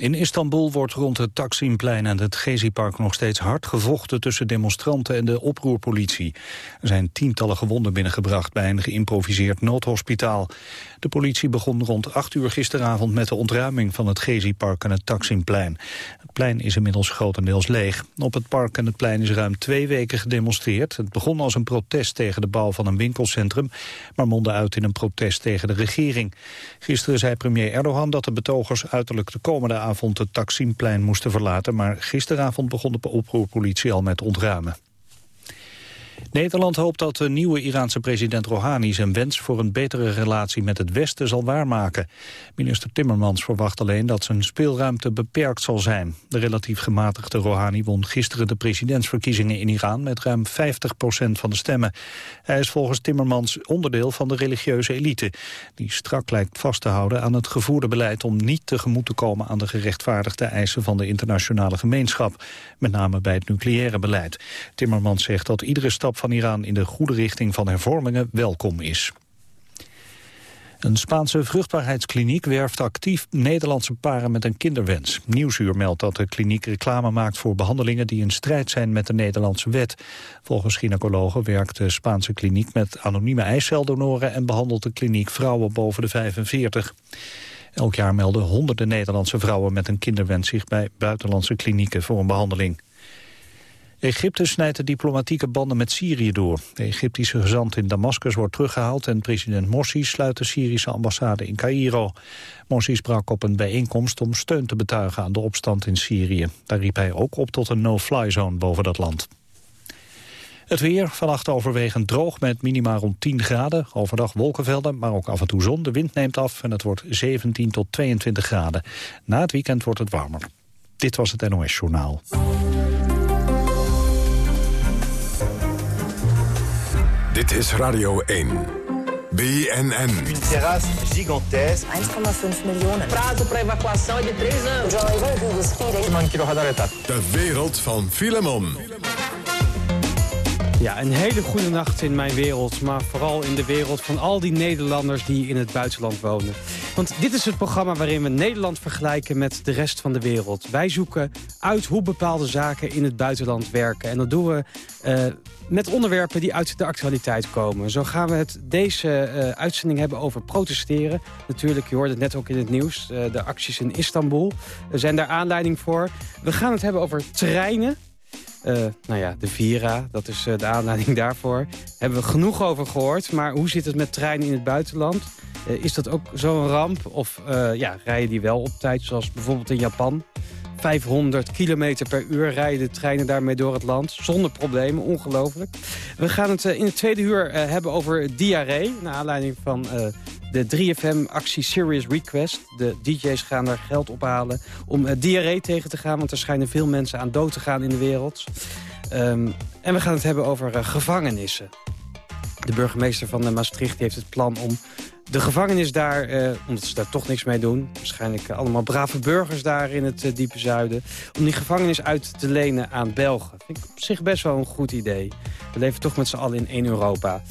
In Istanbul wordt rond het Taksimplein en het Gezi-park nog steeds hard gevochten tussen demonstranten en de oproerpolitie. Er zijn tientallen gewonden binnengebracht bij een geïmproviseerd noodhospitaal. De politie begon rond 8 uur gisteravond met de ontruiming van het Gezi-park en het Taksimplein. Het plein is inmiddels grotendeels leeg. Op het park en het plein is ruim twee weken gedemonstreerd. Het begon als een protest tegen de bouw van een winkelcentrum, maar mondde uit in een protest tegen de regering. Gisteren zei premier Erdogan dat de betogers uiterlijk de komende avond het Taksimplein moesten verlaten, maar gisteravond begon de oproerpolitie al met ontruimen. Nederland hoopt dat de nieuwe Iraanse president Rouhani zijn wens voor een betere relatie met het Westen zal waarmaken. Minister Timmermans verwacht alleen dat zijn speelruimte beperkt zal zijn. De relatief gematigde Rouhani won gisteren de presidentsverkiezingen in Iran met ruim 50% van de stemmen. Hij is volgens Timmermans onderdeel van de religieuze elite, die strak lijkt vast te houden aan het gevoerde beleid om niet tegemoet te komen aan de gerechtvaardigde eisen van de internationale gemeenschap, met name bij het nucleaire beleid. Timmermans zegt dat iedere stap van Iran in de goede richting van hervormingen welkom is. Een Spaanse vruchtbaarheidskliniek werft actief Nederlandse paren met een kinderwens. Nieuwsuur meldt dat de kliniek reclame maakt voor behandelingen die in strijd zijn met de Nederlandse wet. Volgens gynaecologen werkt de Spaanse kliniek met anonieme eiceldonoren en behandelt de kliniek vrouwen boven de 45. Elk jaar melden honderden Nederlandse vrouwen met een kinderwens zich bij buitenlandse klinieken voor een behandeling. Egypte snijdt de diplomatieke banden met Syrië door. De Egyptische gezant in Damascus wordt teruggehaald... en president Morsi sluit de Syrische ambassade in Cairo. Morsi sprak op een bijeenkomst om steun te betuigen aan de opstand in Syrië. Daar riep hij ook op tot een no-fly zone boven dat land. Het weer, vannacht overwegend droog met minima rond 10 graden. Overdag wolkenvelden, maar ook af en toe zon. De wind neemt af en het wordt 17 tot 22 graden. Na het weekend wordt het warmer. Dit was het NOS Journaal. Dit is Radio 1. BNN. Een terras gigantesque. 1,5 miljoen. Prazo para evacuação é de 3 anos. De wereld van Filemon. Ja, een hele goede nacht in mijn wereld, maar vooral in de wereld van al die Nederlanders die in het buitenland wonen. Want dit is het programma waarin we Nederland vergelijken met de rest van de wereld. Wij zoeken uit hoe bepaalde zaken in het buitenland werken. En dat doen we uh, met onderwerpen die uit de actualiteit komen. Zo gaan we het deze uh, uitzending hebben over protesteren. Natuurlijk, je hoorde het net ook in het nieuws, uh, de acties in Istanbul. Zijn daar aanleiding voor. We gaan het hebben over treinen. Uh, nou ja, de Vira, dat is uh, de aanleiding daarvoor. Hebben we genoeg over gehoord. Maar hoe zit het met treinen in het buitenland? Uh, is dat ook zo'n ramp? Of ja, rijden die wel op tijd, zoals bijvoorbeeld in Japan? 500 kilometer per uur rijden de treinen daarmee door het land. Zonder problemen, ongelooflijk. We gaan het in het tweede uur hebben over diarree. Naar aanleiding van de 3FM-actie Serious Request. De DJ's gaan daar geld ophalen om uh, diarree tegen te gaan... want er schijnen veel mensen aan dood te gaan in de wereld. Um, en we gaan het hebben over uh, gevangenissen. De burgemeester van uh, Maastricht heeft het plan om de gevangenis daar, eh, omdat ze daar toch niks mee doen... waarschijnlijk allemaal brave burgers daar in het diepe zuiden... om die gevangenis uit te lenen aan Belgen. Vind ik op zich best wel een goed idee. We leven toch met z'n allen in één Europa.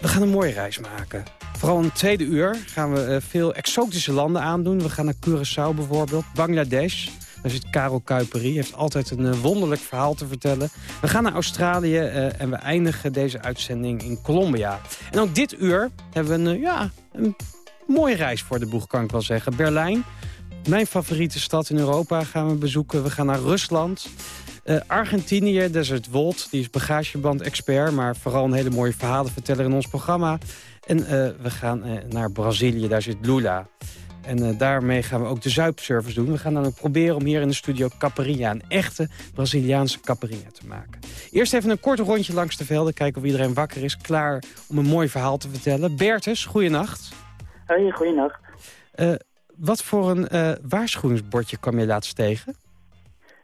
We gaan een mooie reis maken. Vooral in het tweede uur gaan we uh, veel exotische landen aandoen. We gaan naar Curaçao bijvoorbeeld, Bangladesh. Daar zit Karel Kuiperi, heeft altijd een uh, wonderlijk verhaal te vertellen. We gaan naar Australië uh, en we eindigen deze uitzending in Colombia. En ook dit uur hebben we een, ja, een mooie reis voor de boeg, kan ik wel zeggen. Berlijn, mijn favoriete stad in Europa, gaan we bezoeken. We gaan naar Rusland. Uh, Argentinië, Desert Wold, die is bagageband-expert... maar vooral een hele mooie verhalenverteller in ons programma. En uh, we gaan uh, naar Brazilië, daar zit Lula. En daarmee gaan we ook de zuipservice doen. We gaan dan ook proberen om hier in de studio caparinha... een echte Braziliaanse caparinha te maken. Eerst even een kort rondje langs de velden. Kijken of iedereen wakker is, klaar om een mooi verhaal te vertellen. Bertus, goeienacht. Hoi, goeienacht. wat voor een waarschuwingsbordje kwam je laatst tegen?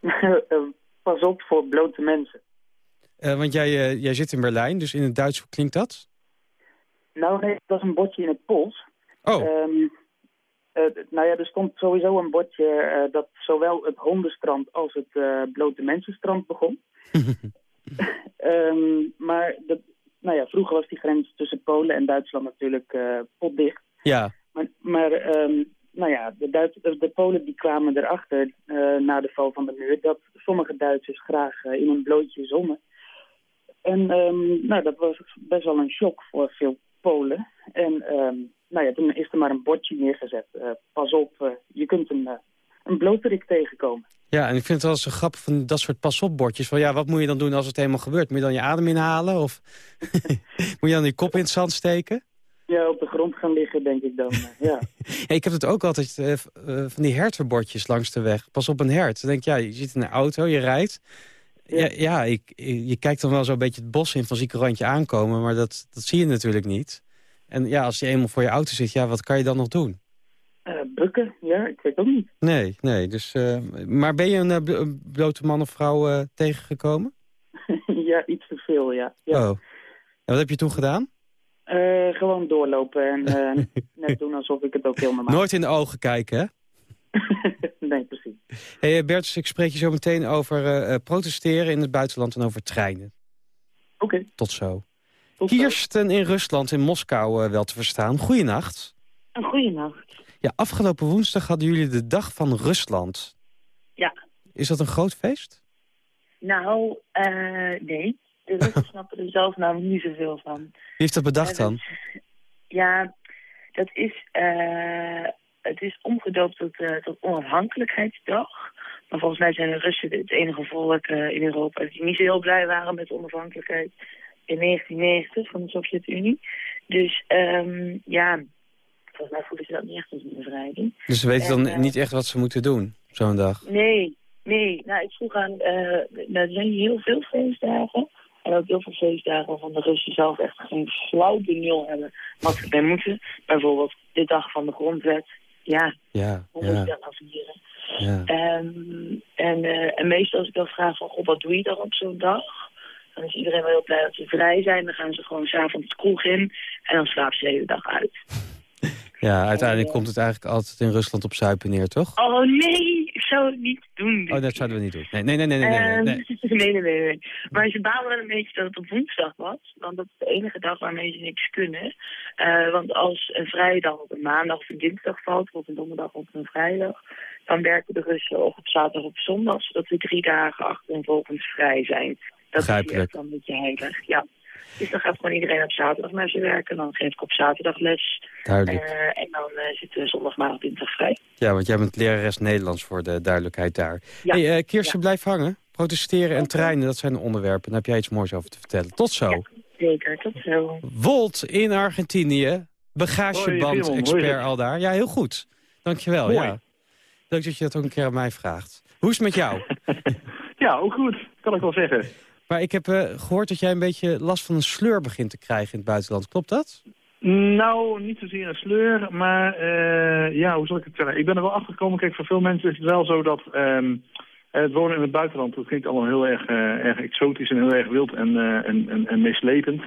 pas op voor blote mensen. Uh, want jij, uh, jij zit in Berlijn, dus in het Duits, hoe klinkt dat? Nou nee, dat is een bordje in het Pools. Oh. Um, uh, nou ja, er stond sowieso een bordje dat zowel het hondenstrand als het blote mensenstrand begon. um, maar nou ja, vroeger was die grens tussen Polen en Duitsland natuurlijk potdicht. Ja. Maar, maar ehm, nou ja, de, de, Polen die kwamen erachter eh, na de val van de muur... dat sommige Duitsers graag eh, in een blootje zonnen. En ehm, nou, dat was best wel een shock voor veel Polen. En ehm, nou ja, toen is er maar een bordje neergezet. Eh, pas op, je kunt een, een bloterik tegenkomen. Ja, en ik vind het wel eens een grap van dat soort pas-op-bordjes. Van ja, wat moet je dan doen als het helemaal gebeurt? Moet je dan je adem inhalen? Of moet je dan je kop in het zand steken? Ja, op de grond gaan liggen, denk ik dan. ja. ja, ik heb het ook altijd uh, van die hertenbordjes langs de weg. Pas op een hert. Dan denk ik, ja, je zit in een auto, je rijdt. Ja, ja, ja ik, je kijkt dan wel zo'n beetje het bos in van zieke randje aankomen... maar dat, dat zie je natuurlijk niet. En ja, als je eenmaal voor je auto zit, ja, wat kan je dan nog doen? Uh, bukken, ja, ik weet ook niet. Nee, nee. Dus, uh, maar ben je een, blote man of vrouw tegengekomen? ja, iets te veel, ja. ja. Oh. En wat heb je toen gedaan? Gewoon doorlopen en net doen alsof ik het ook heel normaal... Nooit in de ogen kijken, hè? nee, precies. Hey, Bertus, ik spreek je zo meteen over protesteren in het buitenland en over treinen. Oké. Okay. Tot zo. Kirsten in Rusland, in Moskou wel te verstaan. Goeienacht. Een goeienacht. Ja, afgelopen woensdag hadden jullie de Dag van Rusland. Ja. Is dat een groot feest? Nou, nee. De Russen snappen er zelf namelijk niet zoveel van. Wie heeft dat bedacht dan? Ja, dat is, uh, het is omgedoopt tot, uh, tot onafhankelijkheidsdag. Maar volgens mij zijn de Russen het enige volk in Europa die niet zo heel blij waren met onafhankelijkheid in 1990 van de Sovjet-Unie. Dus um, ja, volgens mij voelen ze dat niet echt als een bevrijding. Dus ze weten dan niet echt wat ze moeten doen, zo'n dag? Nee, nee. Nou, ik vroeg aan, uh, er zijn heel veel feestdagen. En ook heel veel feestdagen waarvan de Russen zelf echt geen flauw benul hebben wat ze bij moeten. Bijvoorbeeld de dag van de grondwet. Ja, ja hoe moet je dat nou vieren? Ja. Um, en, uh, en meestal als ik dan vraag van, goh, wat doe je dan op zo'n dag? Dan is iedereen wel heel blij dat ze vrij zijn. Dan gaan ze gewoon s'avonds de kroeg in. En dan slapen ze de hele dag uit. Ja, uiteindelijk komt het eigenlijk altijd in Rusland op zuipen neer, toch? Oh nee, ik zou het niet doen. Oh, dat zouden we niet doen. Nee, nee, nee, nee, nee. nee, nee. Nee, nee. Maar ze balen wel een beetje dat het op woensdag was. Want dat is de enige dag waarmee ze niks kunnen. Uh, want als een vrijdag op een maandag of een dinsdag valt, of een donderdag op een vrijdag, dan werken de Russen of op zaterdag of zondag, zodat we drie dagen achtereenvolgens vrij zijn. Dat Begrijpelijk. is dan een beetje heilig, ja. Dus dan gaat gewoon iedereen op zaterdag naar zijn werk. En dan geef ik op zaterdag les. Duidelijk. Uh, en dan uh, zitten we zondag, maandag, dinsdag vrij. Ja, want jij bent lerares Nederlands voor de duidelijkheid daar. Ja. Hey, uh, Kirsten, ja. blijf hangen. Protesteren en treinen, dat zijn de onderwerpen. Daar heb jij iets moois over te vertellen. Tot zo. Ja, zeker, tot zo. Wolt in Argentinië. Bagageband-expert al daar. Ja, heel goed. Dankjewel. Mooi. Ja. Dank dat je dat ook een keer aan mij vraagt. Hoe is het met jou? ja, ook goed. Kan ik wel zeggen. Maar ik heb uh, gehoord dat jij een beetje last van een sleur begint te krijgen in het buitenland. Klopt dat? Nou, niet zozeer een sleur, maar uh, ja, hoe zal ik het zeggen? Ik ben er wel achter gekomen. Kijk, voor veel mensen is het wel zo dat um, het wonen in het buitenland, dat klinkt allemaal heel erg, uh, erg exotisch en heel erg wild en, en, en, en meeslepend.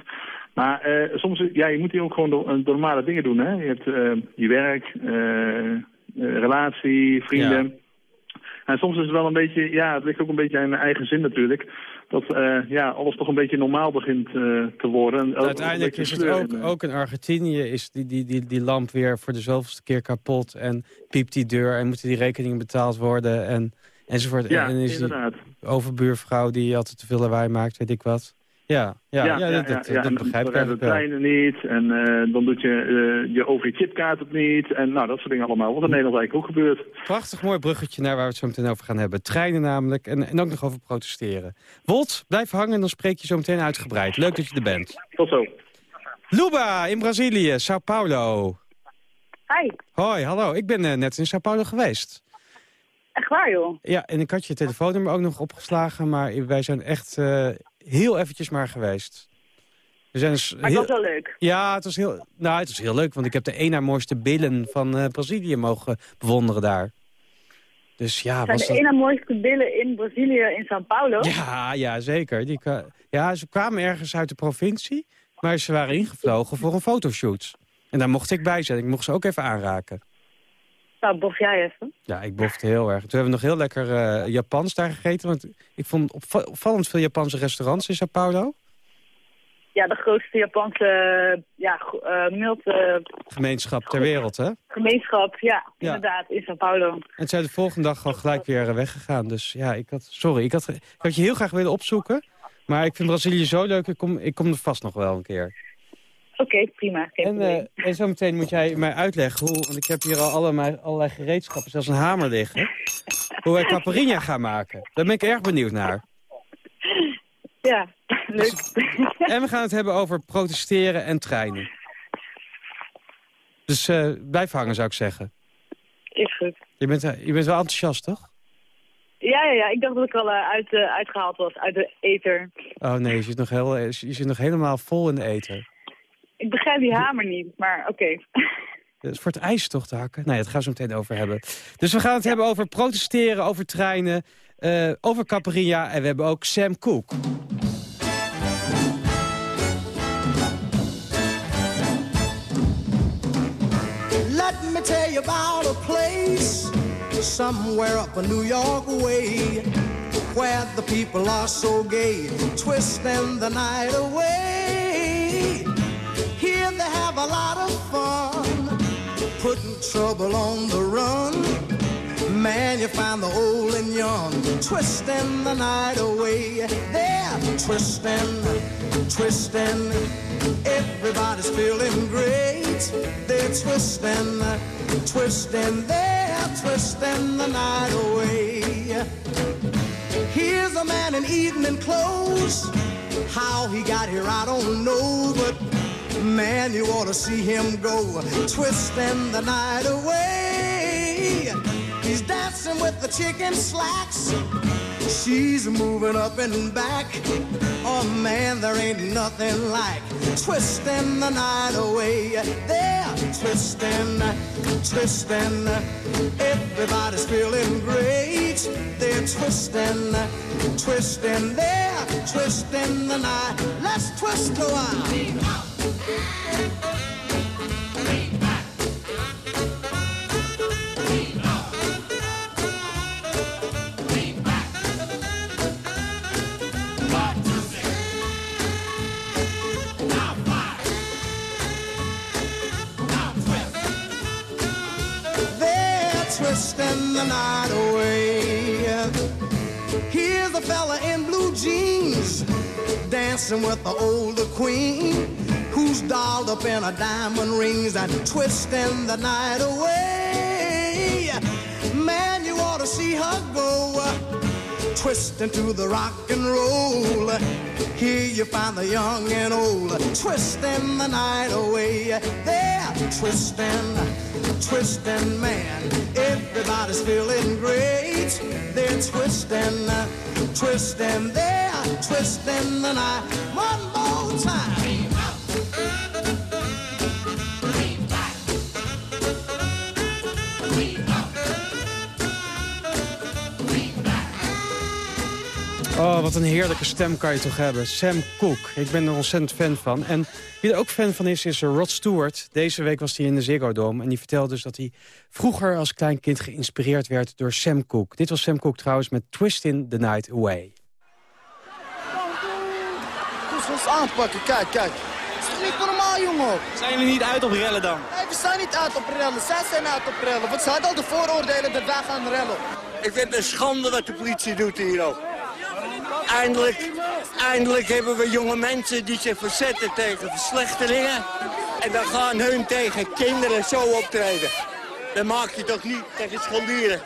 Maar soms, ja, je moet hier ook gewoon door, normale dingen doen. Hè? Je hebt je werk, relatie, vrienden. Ja. En soms is het wel een beetje, ja, het ligt ook een beetje aan eigen zin natuurlijk. Dat uh, ja, alles toch een beetje normaal begint uh, te worden. En Uiteindelijk is het ook, ook in Argentinië is die, die, die, die lamp weer voor de zoveelste keer kapot. En piept die deur en moeten die rekeningen betaald worden. En, enzovoort. Ja, en is inderdaad. Die overbuurvrouw die altijd te veel lawaai maakt, weet ik wat. Ja, ja, ja, ja, dat, dat, ja, dat begrijp ik de treinen niet en uh, dan doet je uh, je OV-chipkaart het niet. En nou, dat soort dingen allemaal. Wat in Nederland eigenlijk ook gebeurt. Prachtig mooi bruggetje naar waar we het zo meteen over gaan hebben. Treinen namelijk en, en ook nog over protesteren. Wolt, blijf hangen en dan spreek je zo meteen uitgebreid. Leuk dat je er bent. Tot zo. Luba in Brazilië, Sao Paulo. Hi. Hoi, hallo. Ik ben uh, net in Sao Paulo geweest. Echt waar, joh? Ja, en ik had je telefoonnummer ook nog opgeslagen, maar wij zijn echt uh, heel eventjes maar geweest. We zijn dus maar het heel... was wel leuk. Ja, het was, heel... nou, het was heel leuk, want ik heb de één na mooiste billen van uh, Brazilië mogen bewonderen daar. Dus ja, zijn was de dat... na mooiste billen in Brazilië, in Sao Paulo? Ja, ja zeker. Die... Ja, ze kwamen ergens uit de provincie, maar ze waren ingevlogen voor een fotoshoot. En daar mocht ik bij zijn. Ik mocht ze ook even aanraken. Nou, bof jij even. Ja, ik bofte heel erg. Toen hebben we nog heel lekker uh, Japans daar gegeten. Want ik vond opvallend veel Japanse restaurants in Sao Paulo. ja, de grootste Japanse ja, eh, mild, eh, Gemeenschap ter wereld, hè? gemeenschap. Ja, Ja. inderdaad, in Sao Paulo. En zijn de volgende dag al gelijk weer eh, weggegaan. Dus ja, ik had, sorry, ik had, ik had je heel graag willen opzoeken. Maar ik vind Brazilië zo leuk, ik kom, ik kom er vast nog wel een keer. Oké, prima. Geen En, probleem. eh en zometeen moet jij mij uitleggen hoe, want ik heb hier al allerlei, allerlei gereedschappen, zelfs een hamer liggen. Hoe wij caipirinha gaan maken. Daar ben ik erg benieuwd naar. Ja, leuk. En we gaan het hebben over protesteren en treinen. Dus eh, blijf hangen, zou ik zeggen. Is goed. Je bent, eh, je bent wel enthousiast, toch? Ja, ja, ja. Ik dacht dat ik al eh, uit, eh, uitgehaald was uit de ether. Oh nee, je zit nog, heel, je zit nog helemaal vol in de eten. Ik begrijp die hamer niet, maar oké. Dat is voor het ijs toch te hakken? Nee, dat gaan we zo meteen over hebben. Dus we gaan het hebben over protesteren, over treinen, eh, over Caparinha en we hebben ook Sam Cooke. Let me tell you about a place somewhere up a New York way where the people are so gay, twisting the night away. A lot of fun, putting trouble on the run. Man, you find the old and young twisting the night away. They're twisting, twisting. Everybody's feeling great. They're twisting, twisting. They're twisting the night away. Here's a man in evening clothes. How he got here, I don't know, but man, you ought to see him go twisting the night away. He's dancing with the chicken slacks. She's moving up and back. Oh man, there ain't nothing like twisting the night away. They're twisting, twisting. Everybody's feeling great. They're twisting, twisting. They're twisting the night. Let's twist a while. The night away. Here's a fella in blue jeans dancing with the older queen who's dolled up in her diamond rings and twisting the night away. Man, you ought to see her go twisting to the rock and roll. Here you find the young and old twisting the night away. They're twisting, twisting, man. Everybody's feeling great. They're twisting, uh, twisting, they're twisting the night. One more time. Oh, wat een heerlijke stem kan je toch hebben. Sam Cooke, ik ben er ontzettend fan van. En wie er ook fan van is, is Rod Stewart. Deze week was hij in de Ziggo Dome en die vertelde dus dat hij vroeger als klein kind geïnspireerd werd door Sam Cooke. Dit was Sam Cooke trouwens met Twisting the Night Away. Dus ons aanpakken, kijk, kijk. Het is toch niet normaal, jongen? Zijn jullie niet uit op rellen dan? Nee, we zijn niet uit op rellen. Zij zijn uit op rellen. Want ze hadden al de vooroordelen dat wij gaan rellen. Ik vind het een schande wat de politie doet hier ook. Eindelijk, eindelijk hebben we jonge mensen die zich verzetten tegen verslechtelingen. En dan gaan hun tegen kinderen zo optreden. Dat maak je toch niet tegen scholieren.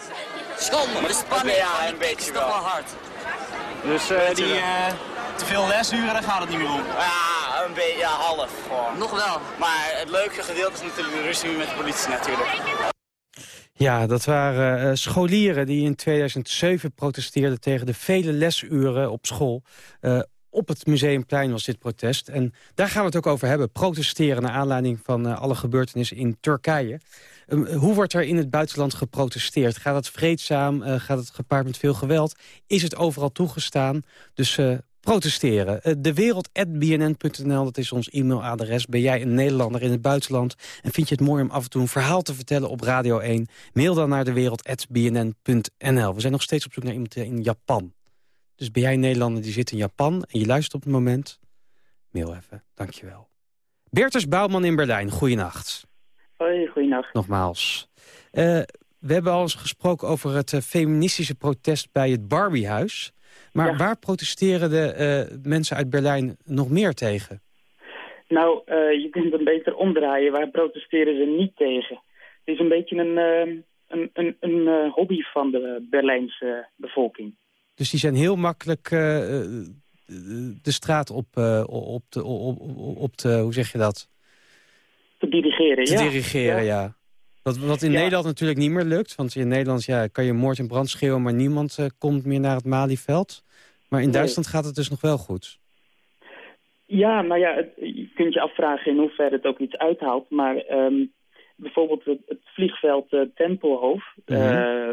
Schande. Maar de spanning ja, een beetje wel. wel hard. Dus uh, die uh, te veel lesuren, daar gaat het niet meer om. Ja, een beetje, ja, half gewoon. Nog wel. Maar het leuke gedeelte is natuurlijk de ruzie met de politie natuurlijk. Ja, dat waren uh, scholieren die in 2007 protesteerden tegen de vele lesuren op school. Uh, op het Museumplein was dit protest. En daar gaan we het ook over hebben. Protesteren naar aanleiding van uh, alle gebeurtenissen in Turkije. hoe wordt er in het buitenland geprotesteerd? Gaat het vreedzaam? gaat het gepaard met veel geweld? Is het overal toegestaan? Dus protesteren. Dewereld.bnn.nl, dat is ons e-mailadres. Ben jij een Nederlander in het buitenland en vind je het mooi om af en toe een verhaal te vertellen op Radio 1? Mail dan naar dewereld.bnn.nl. We zijn nog steeds op zoek naar iemand in Japan. Dus ben jij een Nederlander die zit in Japan en je luistert op het moment? mail even. Dankjewel. Bertus Bouwman in Berlijn, goeienacht. Hoi, goeienacht. Nogmaals. Uh, we hebben al eens gesproken over het uh, feministische protest bij het Barbiehuis. Maar Ja. waar protesteren de eh, mensen uit Berlijn nog meer tegen? Nou, eh, je kunt hem beter omdraaien. Waar protesteren ze niet tegen? Het is een beetje een, eh, een, een, een hobby van de Berlijnse bevolking. Dus die zijn heel makkelijk de straat op, op, de, op, op, de, hoe zeg je dat? Te dirigeren, Te ja. dirigeren, ja. Wat, wat in Ja. Nederland natuurlijk niet meer lukt. Want in Nederland ja, kan je moord en brand schreeuwen... maar niemand eh, komt meer naar het Malieveld. Maar in Nee. Duitsland gaat het dus nog wel goed. Ja, nou ja, het- je kunt je afvragen in hoeverre het ook iets uithaalt. Maar ehm, bijvoorbeeld het, het vliegveld eh, Tempelhof, Mhm. eh,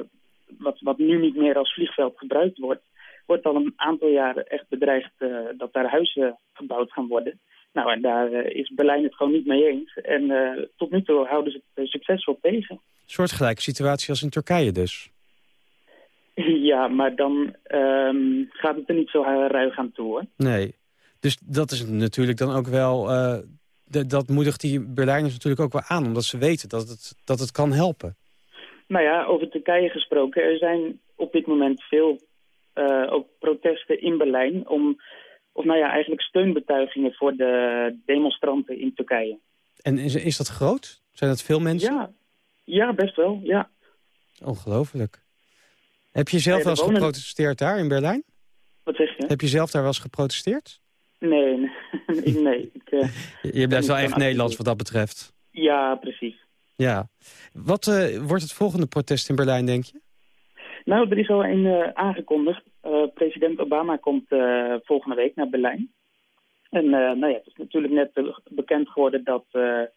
wat, wat nu niet meer als vliegveld gebruikt wordt, wordt al een aantal jaren echt bedreigd dat daar huizen gebouwd gaan worden. Nou, en daar eh, is Berlijn het gewoon niet mee eens. En eh, tot nu toe houden ze het eh, succesvol tegen. Soortgelijke situatie als in Turkije dus. ja, maar dan ehm, gaat het er niet zo ruig aan toe, hoor. Nee. Dus dat is natuurlijk dan ook wel... dat moedigt die Berlijners natuurlijk ook wel aan. Omdat ze weten dat het, dat het kan helpen. Nou ja, over Turkije gesproken. Er zijn op dit moment veel ook protesten in Berlijn om, of nou ja, eigenlijk steunbetuigingen voor de demonstranten in Turkije. En is, is dat groot? Zijn dat veel mensen? Ja, ja best wel, ja. Ongelooflijk. Heb je zelf wel eens wonen- geprotesteerd daar in Berlijn? Wat zeg je? Heb je zelf daar wel eens geprotesteerd? Nee, nee. nee ik, eh, Je, blijft wel echt Nederlands wat dat betreft. ja, precies. Ja. Wat eh, wordt het volgende protest in Berlijn, denk je? Nou, er is al een eh, aangekondigd. Eh, president Obama komt eh, volgende week naar Berlijn. En eh, nou ja, het is natuurlijk net bekend geworden dat de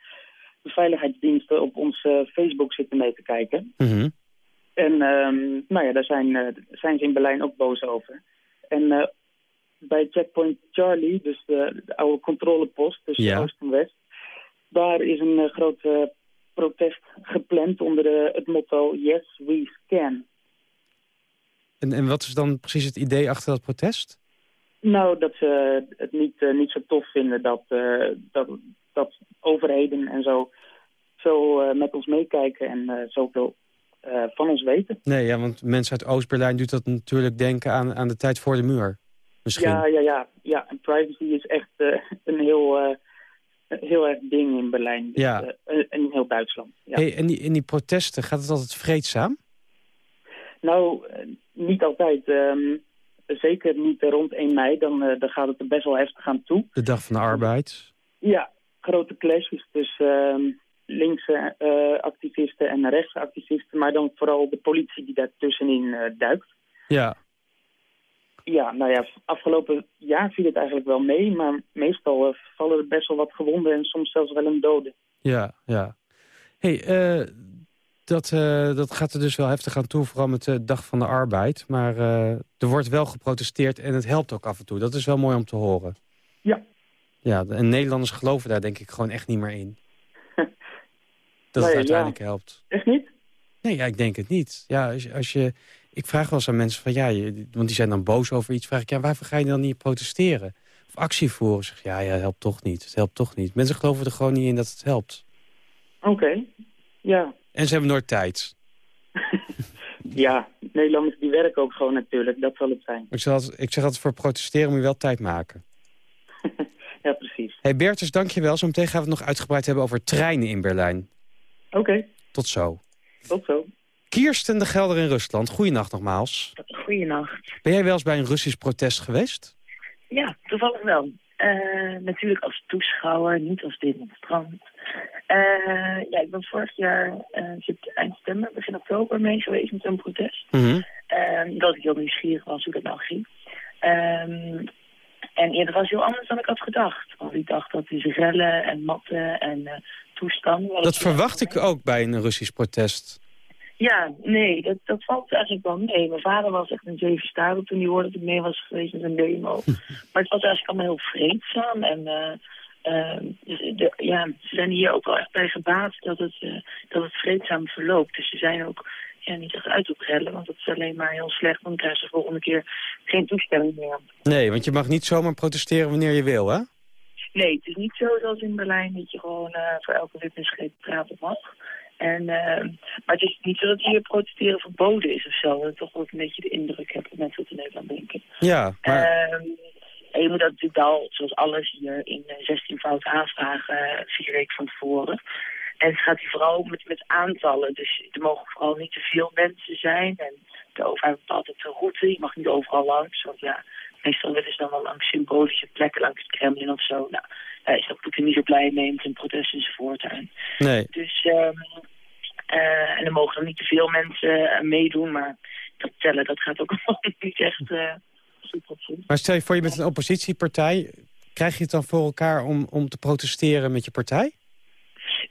veiligheidsdiensten op onze Facebook zitten mee te kijken. Mhm. En ehm, nou ja, daar zijn, zijn ze in Berlijn ook boos over. En bij Checkpoint Charlie, dus de, de oude controlepost tussen Ja. Oost en West, daar is een eh, groot protest gepland onder de, het motto Yes, we can. En, en wat is dan precies het idee achter dat protest? Nou, dat ze het niet, eh, niet zo tof vinden dat, eh, dat, dat overheden en zo, zo eh, met ons meekijken en zoveel van ons weten. Nee, ja, want mensen uit Oost-Berlijn doet dat natuurlijk denken aan, aan de tijd voor de muur. Misschien. Ja, ja, ja, ja. En privacy is echt een heel, heel erg ding in Berlijn. Dus, Ja. en in heel Duitsland. Ja. Hey, en die, in die protesten, gaat het altijd vreedzaam? Nou, niet altijd. ehm, zeker niet rond 1 mei. Dan, eh, dan gaat het er best wel heftig aan toe. De dag van de arbeid? Ja, grote clashes tussen ehm, linkse eh, activisten en rechtse activisten. Maar dan vooral de politie die daar tussenin eh, duikt. Ja. Ja, nou ja, afgelopen jaar viel het eigenlijk wel mee. Maar meestal vallen er best wel wat gewonden en soms zelfs wel een dode. Ja, ja. hey, eh, dat, eh, dat gaat er dus wel heftig aan toe, vooral met de dag van de arbeid. Maar eh, er wordt wel geprotesteerd en het helpt ook af en toe. Dat is wel mooi om te horen. Ja. Ja, en Nederlanders geloven daar denk ik gewoon echt niet meer in. Dat Nee, het ja. uiteindelijk helpt. Echt niet? Nee, ja, ik denk het niet. Ja, als, je- als je, ik vraag wel eens aan mensen van ja, je, want die zijn dan boos over iets. Vraag ik, ja, waarvoor ga je dan niet protesteren? Of actie voeren? Zeg, ja, ja, het helpt toch niet. Het helpt toch niet. Mensen geloven er gewoon niet in dat het helpt. Oké, ja. En ze hebben nooit tijd. Ja, Nederlanders die werken ook gewoon natuurlijk, dat zal het zijn. Ik zeg altijd, ik zeg altijd voor protesteren moet je wel tijd maken. Ja, precies. hey Bertus, dankjewel. Zometeen gaan we het nog uitgebreid hebben over treinen in Berlijn. Oké, Tot zo. tot zo. Kirsten de Gelder in Rusland. Goeienacht nogmaals. Goeienacht. Ben jij wel eens bij een Russisch protest geweest? Ja, toevallig wel. Eh, natuurlijk als toeschouwer, niet als demonstrant. Eh, ja, ik ben vorig jaar sept- eind september, begin oktober mee geweest met een protest. Ehm, dat ik heel nieuwsgierig was hoe dat nou ging. Ehm, en dat was heel anders dan ik had gedacht. Want ik dacht dat is rellen en matten en toestanden. Dat verwacht ik ook bij een Russisch protest. Ja, nee, dat, dat valt eigenlijk wel mee. Mijn vader was echt een zeven stapel toen hij hoorde dat ik mee was geweest met een demo. maar het was eigenlijk allemaal heel vreedzaam. En eh, eh, dus de, ja, ze zijn hier ook wel echt bij gebaat dat het, eh, dat het vreedzaam verloopt. Dus ze zijn ook ja, niet echt uit op rellen, want dat is alleen maar heel slecht. Want dan krijgen ze de volgende keer geen toestemming meer. Nee, want je mag niet zomaar protesteren wanneer je wil, hè? Nee, het is niet zo zoals in Berlijn dat je gewoon uh, voor elke witnessgreep praten mag. En, uh, maar het is niet zo dat hier protesteren verboden is of zo. Dat ik toch wel een beetje de indruk heb dat mensen in Nederland denken. Ja, maar... Uh, en je moet dat natuurlijk wel, zoals alles hier, in 16 fout aanvragen, vier weken van tevoren. En het gaat hier vooral met, met aantallen. Dus er mogen vooral niet te veel mensen zijn. En de overheid bepaalt het de route. Je mag niet overal langs. Want ja, meestal willen ze dan wel langs symbolische plekken, langs het Kremlin of zo. Nou, daar is Poetin niet zo blij mee met een protest voortuin. Nee. Dus, um, uh, en er mogen dan niet te veel mensen uh, meedoen. Maar dat tellen, dat gaat ook niet echt uh, super goed. Maar stel je voor, je bent een oppositiepartij. Krijg je het dan voor elkaar om, om te protesteren met je partij?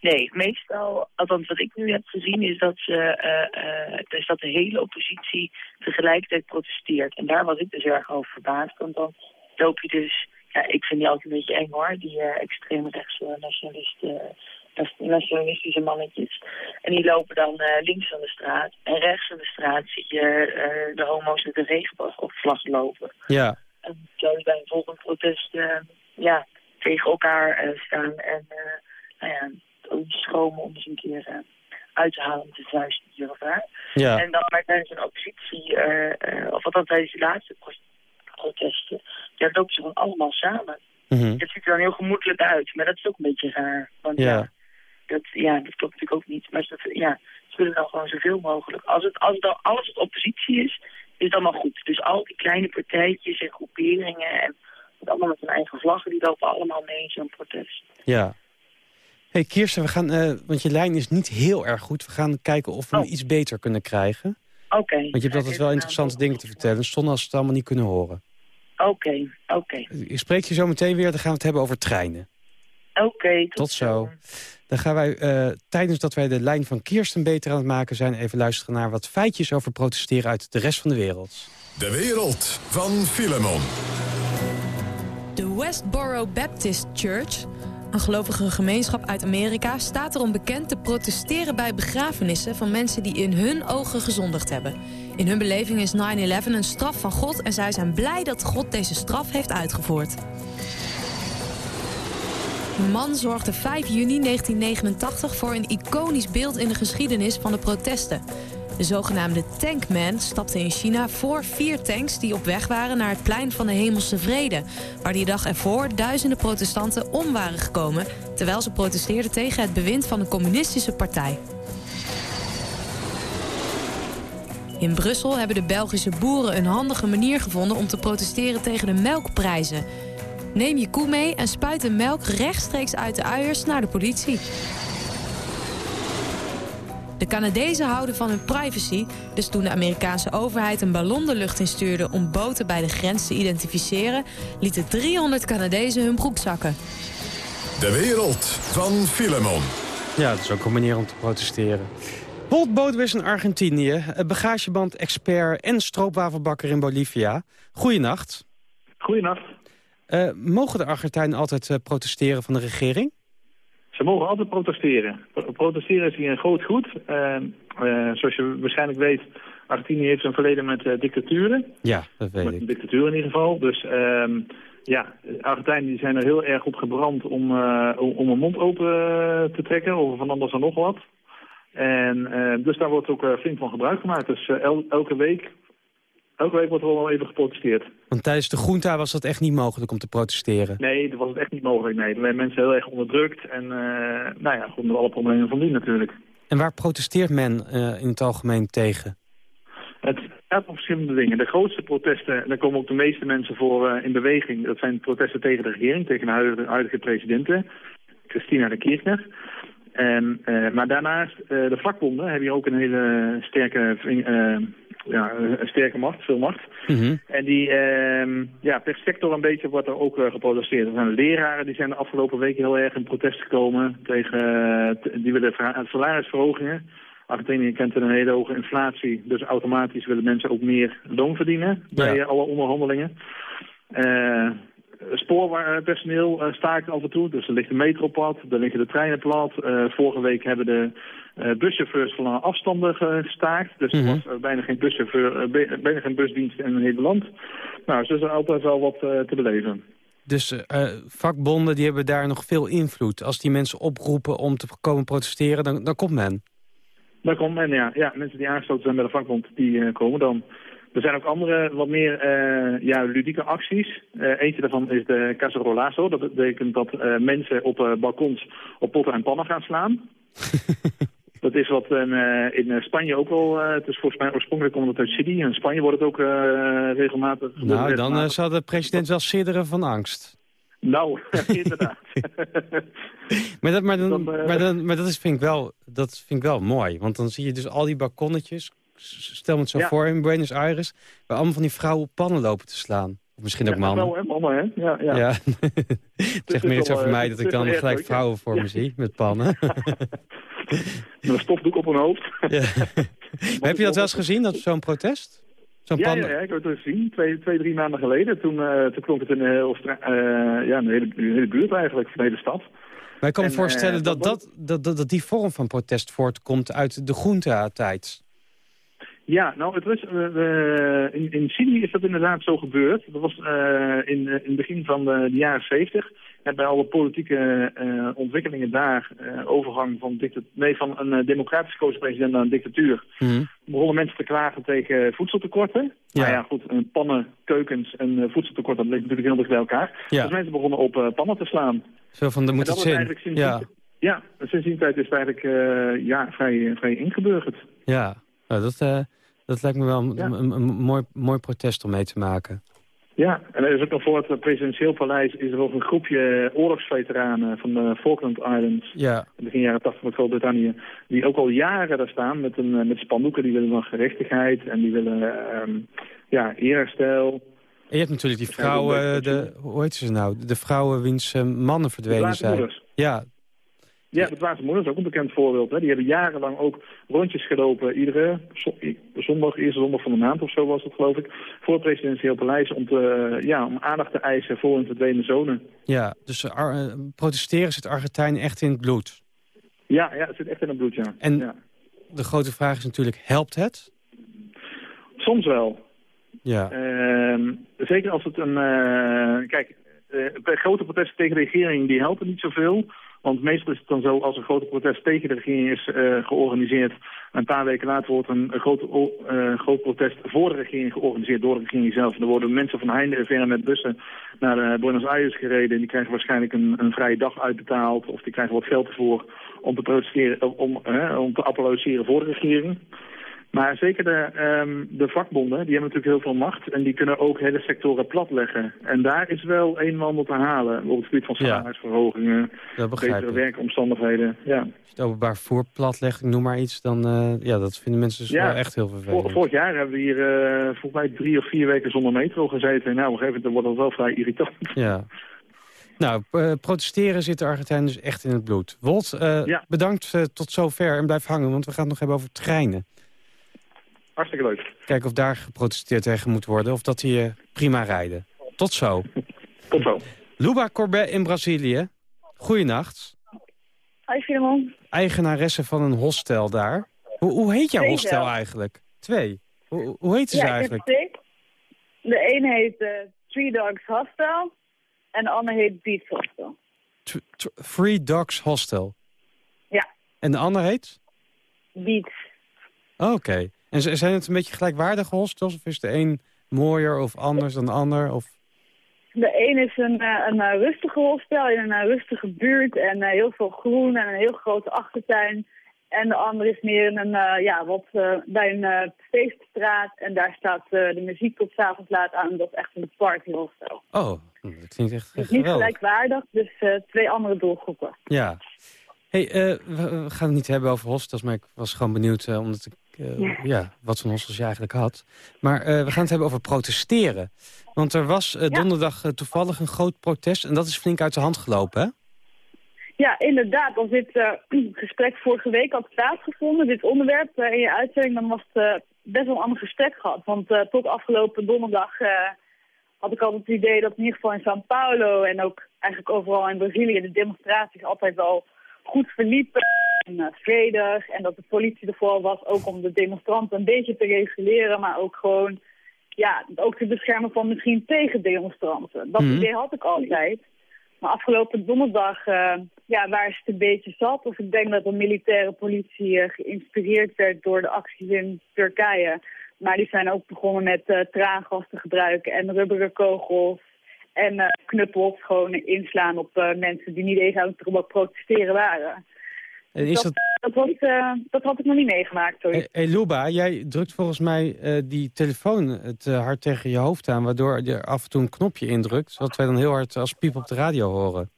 Nee, meestal, althans wat ik nu heb gezien, is dat, ze, uh, uh, dus dat de hele oppositie tegelijkertijd protesteert. En daar was ik dus erg over verbaasd, want dan loop je dus, ja, ik vind die altijd een beetje eng hoor, die uh, extreemrechtse nationalisten, nationalistische mannetjes. En die lopen dan links van de straat en rechts van de straat zie je de homo's met de regenboog op vlag lopen. Ja. En zo bij een volgend protest, ja, tegen elkaar staan en nou ja, schromen om eens een keer uh, uit te halen met de vuist hier of daar. Ja. En dan maar tijdens een oppositie, uh, uh, of althans tijdens de laatste protesten, ja, lopen ze gewoon allemaal samen. Mm -hmm. Dat ziet er dan heel gemoedelijk uit, maar dat is ook een beetje raar. Want ja, dat, ja, dat klopt natuurlijk ook niet. Maar dat, ja, ze willen dan gewoon zoveel mogelijk. Als het, als het dan alles het oppositie is, is het allemaal goed. Dus al die kleine partijtjes en groeperingen en allemaal met hun eigen vlaggen, die lopen allemaal mee in zo'n protest. Ja. Hey Kirsten, we gaan, uh, want je lijn is niet heel erg goed. We gaan kijken of we oh. hem iets beter kunnen krijgen. Oké. Okay. Want je hebt altijd wel interessante dingen te vertellen, zonder als we het allemaal niet kunnen horen. Oké, okay, oké. Okay. Ik spreek je zo meteen weer, dan gaan we het hebben over treinen. Oké, okay, tot, tot, zo. Dan gaan wij, uh, tijdens dat wij de lijn van Kirsten beter aan het maken zijn... even luisteren naar wat feitjes over protesteren uit de rest van de wereld. De wereld van Filemon. De Westboro Baptist Church een gelovige gemeenschap uit Amerika staat erom bekend te protesteren bij begrafenissen van mensen die in hun ogen gezondigd hebben. In hun beleving is 9-11 een straf van God en zij zijn blij dat God deze straf heeft uitgevoerd. Een man zorgde 5 juni 1989 voor een iconisch beeld in de geschiedenis van de protesten. De zogenaamde Tankman stapte in China voor vier tanks die op weg waren naar het plein van de Hemelse Vrede, waar die dag ervoor duizenden protestanten om waren gekomen, terwijl ze protesteerden tegen het bewind van de communistische partij. In Brussel hebben de Belgische boeren een handige manier gevonden om te protesteren tegen de melkprijzen. Neem je koe mee en spuit de melk rechtstreeks uit de uiers naar de politie. De Canadezen houden van hun privacy, dus toen de Amerikaanse overheid een ballon de lucht instuurde om boten bij de grens te identificeren, lieten 300 Canadezen hun broek zakken. De wereld van Filemon. Ja, dat is ook een manier om te protesteren. Bolt Bootwis in Argentinië, bagageband-expert en stroopwafelbakker in Bolivia. Goeienacht. Goeienacht. Uh, mogen de Argentijnen altijd uh, protesteren van de regering? Ze mogen altijd protesteren. Protesteren is hier een groot goed. Uh, uh, zoals je waarschijnlijk weet, Argentinië heeft een verleden met uh, dictaturen. Ja, dat weet met ik. Een dictatuur in ieder geval. Dus um, ja, Argentijnen die zijn er heel erg op gebrand om, om een mond open te trekken over van anders dan nog wat. En dus daar wordt ook flink van gebruik gemaakt. Dus el elke week Elke week wordt er wel even geprotesteerd. Want tijdens de groenta was dat echt niet mogelijk om te protesteren? Nee, dat was het echt niet mogelijk. Nee, er werden mensen heel erg onderdrukt. En uh, nou ja, goed, met alle problemen van die natuurlijk. En waar protesteert men uh, in het algemeen tegen? Het gaat om verschillende dingen. De grootste protesten, daar komen ook de meeste mensen voor uh, in beweging. Dat zijn protesten tegen de regering, tegen de huidige, huidige presidenten. Christina de Kirchner. En, maar daarnaast, de vakbonden hebben hier ook een hele sterke ja, een sterke macht, veel macht. Mm -hmm. En die, uh, ja, per sector een beetje wordt er ook geprotesteerd. Er zijn leraren die zijn de afgelopen weken heel erg in protest gekomen tegen, die willen salarisverhogingen. Argentinië kent een hele hoge inflatie, dus automatisch willen mensen ook meer loon verdienen bij ja. alle onderhandelingen. Uh, spoorpersoneel uh, staakt af en toe, dus er ligt de metro plat, er liggen de treinen plat. Uh, vorige week hebben de buschauffeurs van afstanden gestaakt, dus Mhm. er was uh, bijna geen buschauffeur, bijna geen busdienst in Nederland. Nou, dus er is altijd wel wat te beleven. Dus uh, vakbonden die hebben daar nog veel invloed. Als die mensen oproepen om te komen protesteren, dan, dan komt men. Dan komt men, ja. ja. Mensen die aangesloten zijn bij de vakbond, die uh, komen dan. Er zijn ook andere, wat meer uh, ja, ludieke acties. eentje daarvan is de Cacerolazo. Dat betekent dat mensen op balkons op potten en pannen gaan slaan. Dat is wat in, uh, in Spanje ook wel, uh, het is volgens mij oorspronkelijk komt het uit Chili. In Spanje wordt het ook uh, regelmatig... Nou, dan zou de president wel sidderen van angst. Nou, inderdaad. maar, dat, maar, dan, maar, dan, maar dat is, vind, ik wel, dat vind ik wel mooi. Want dan zie je dus al die balkonnetjes, stel me het zo ja. voor in Buenos Aires... waar allemaal van die vrouwen pannen lopen te slaan. Of misschien ook mannen. Wel, hè, mannen, hè? Ja, ja. ja. zeg meer iets over mij dat ik dan gelijk vrouwen voor me zie met pannen. Met een stofdoek op hun hoofd. Heb je dat wel eens gezien, dat zo'n protest? Zo'n ja, ja, ja, ik heb het gezien. Twee, twee, drie maanden geleden. Toen, uh, toen klonk het in, uh, uh, ja, een, hele, een hele buurt eigenlijk, van de hele stad. Maar ik kan me voorstellen dat, dat, dat, dat, dat die vorm van protest voortkomt uit de groente-tijd. Ja, nou, het was, uh, in, in Chili is dat inderdaad zo gebeurd. Dat was uh, in, in het begin van de, de jaren zeventig. bij alle politieke uh, ontwikkelingen daar, overgang van, nee, van een democratisch gekozen president naar een dictatuur, mm. begonnen mensen te klagen tegen voedseltekorten. Ja. Nou ja, goed, pannen, keukens en voedseltekort, dat ligt natuurlijk heel dicht bij elkaar. Ja. Dus mensen begonnen op pannen te slaan. Zo van, de moet het zin. Ja. ja, sinds die tijd is het eigenlijk ja, vrij, vrij ingeburgerd. Ja, nou, dat, uh, dat lijkt me wel een, een, een, mooi, mooi protest om mee te maken. Ja, en er is ook nog voor het presidentieel paleis is er ook een groepje oorlogsveteranen van de Falkland Islands. Ja. In begin jaren 80 van Groot-Brittannië. Die ook al jaren daar staan met, een, met spandoeken. Die willen dan gerechtigheid en die willen um, ja, eerherstel. En je hebt natuurlijk die vrouwen, de, hoe heet ze nou? De vrouwen wiens mannen verdwenen zijn. Ja, ja, de Dwaze Moeder is ook een bekend voorbeeld. Hè. Die hebben jarenlang ook rondjes gelopen. Iedere zondag, eerste zondag van de maand of zo was het geloof ik. Voor het presidentieel paleis om, te, ja, om aandacht te eisen voor hun verdwenen zonen. Ja, dus uh, protesteren zit Argentijn echt in het bloed? Ja, ja, het zit echt in het bloed, ja. En ja. de grote vraag is natuurlijk, helpt het? Soms wel. Ja. Uh, zeker als het een... Uh, kijk, bij grote protesten tegen de regering, die helpen niet zoveel... Want meestal is het dan zo, als een grote protest tegen de regering is uh, georganiseerd... een paar weken later wordt een, groot, uh, groot protest voor de regering georganiseerd door de regering zelf. En dan worden mensen van heinde verre met bussen naar uh, Buenos Aires gereden... en die krijgen waarschijnlijk een, een vrije dag uitbetaald... of die krijgen wat geld ervoor om te protesteren, om, om te applaudisseren voor de regering... Maar zeker de, um, de vakbonden, die hebben natuurlijk heel veel macht. En die kunnen ook hele sectoren platleggen. En daar is wel een wandel te halen. Op het gebied van salarisverhogingen, ja, betere werkomstandigheden. Ja. Als je het openbaar voer platlegt, ik noem maar iets, dan uh, ja, dat vinden mensen dus ja, wel echt heel vervelend. Vor, vorig jaar hebben we hier uh, volgens mij drie of vier weken zonder metro gezeten. En nou, op een gegeven moment wordt dat wel vrij irritant. Ja. Nou, uh, protesteren zit de Argentijn dus echt in het bloed. Wolt, ja. bedankt tot zover en blijf hangen, want we gaan het nog hebben over treinen. Hartstikke leuk. Kijken of daar geprotesteerd tegen moet worden of dat die prima rijden. Tot zo. Tot zo. Luba Corbet in Brazilië. Goeienacht. Hi Filemon. Eigenaresse van een hostel daar. Hoe, hoe heet jouw hostel eigenlijk? Twee. Hoe, hoe heet ze ja, eigenlijk? De een heet uh, Three Dogs Hostel en de ander heet Beats Hostel. T Three Dogs Hostel? Ja. En de ander heet? Beats. Oké. En zijn het een beetje gelijkwaardige hostels? Of is de een mooier of anders dan de ander? Of... De een is een, eh, een, een rustige hostel in een eh, rustige buurt en heel veel groen en een heel grote achtertuin. En de andere is meer een, uh, ja, wat uh, bij een feeststraat. En daar staat de muziek tot avond laat aan. Dat is echt een partyhostel. Oh, dat klinkt echt dus niet gelijkwaardig, dus twee andere doelgroepen. Ja. hey, we, gaan het niet hebben over hostels, maar ik was gewoon benieuwd, omdat ik uh, ja. wat voor hostels je eigenlijk had. Maar uh, we gaan het hebben over protesteren. Want er was uh, donderdag toevallig een groot protest... en dat is flink uit de hand gelopen, hè? Ja, inderdaad. Als dit gesprek vorige week had plaatsgevonden, dit onderwerp in je uitzending... dan was het best wel een ander gesprek gehad. Want tot afgelopen donderdag had ik altijd het idee dat in ieder geval in São Paulo... en ook eigenlijk overal in Brazilië de demonstraties altijd wel goed verliepen en uh, vredig. En dat de politie er vooral was ook om de demonstranten een beetje te reguleren, maar ook gewoon ja, ook te beschermen van misschien tegendemonstranten. Dat Mhm. idee had ik altijd. Maar afgelopen donderdag uh, ja, waren ze het een beetje zat. Of ik denk dat de militaire politie uh, geïnspireerd werd door de acties in Turkije. Maar die zijn ook begonnen met uh, traangas te gebruiken en rubberen kogels. En knuppels gewoon inslaan op mensen die niet eens aan het protesteren waren. En is dat, dat... Dat, was, uh, dat had ik nog niet meegemaakt. Sorry. Hey, hey Luba, jij drukt volgens mij uh, die telefoon het uh, hard tegen je hoofd aan... waardoor je af en toe een knopje indrukt... wat wij dan heel hard als piep op de radio horen.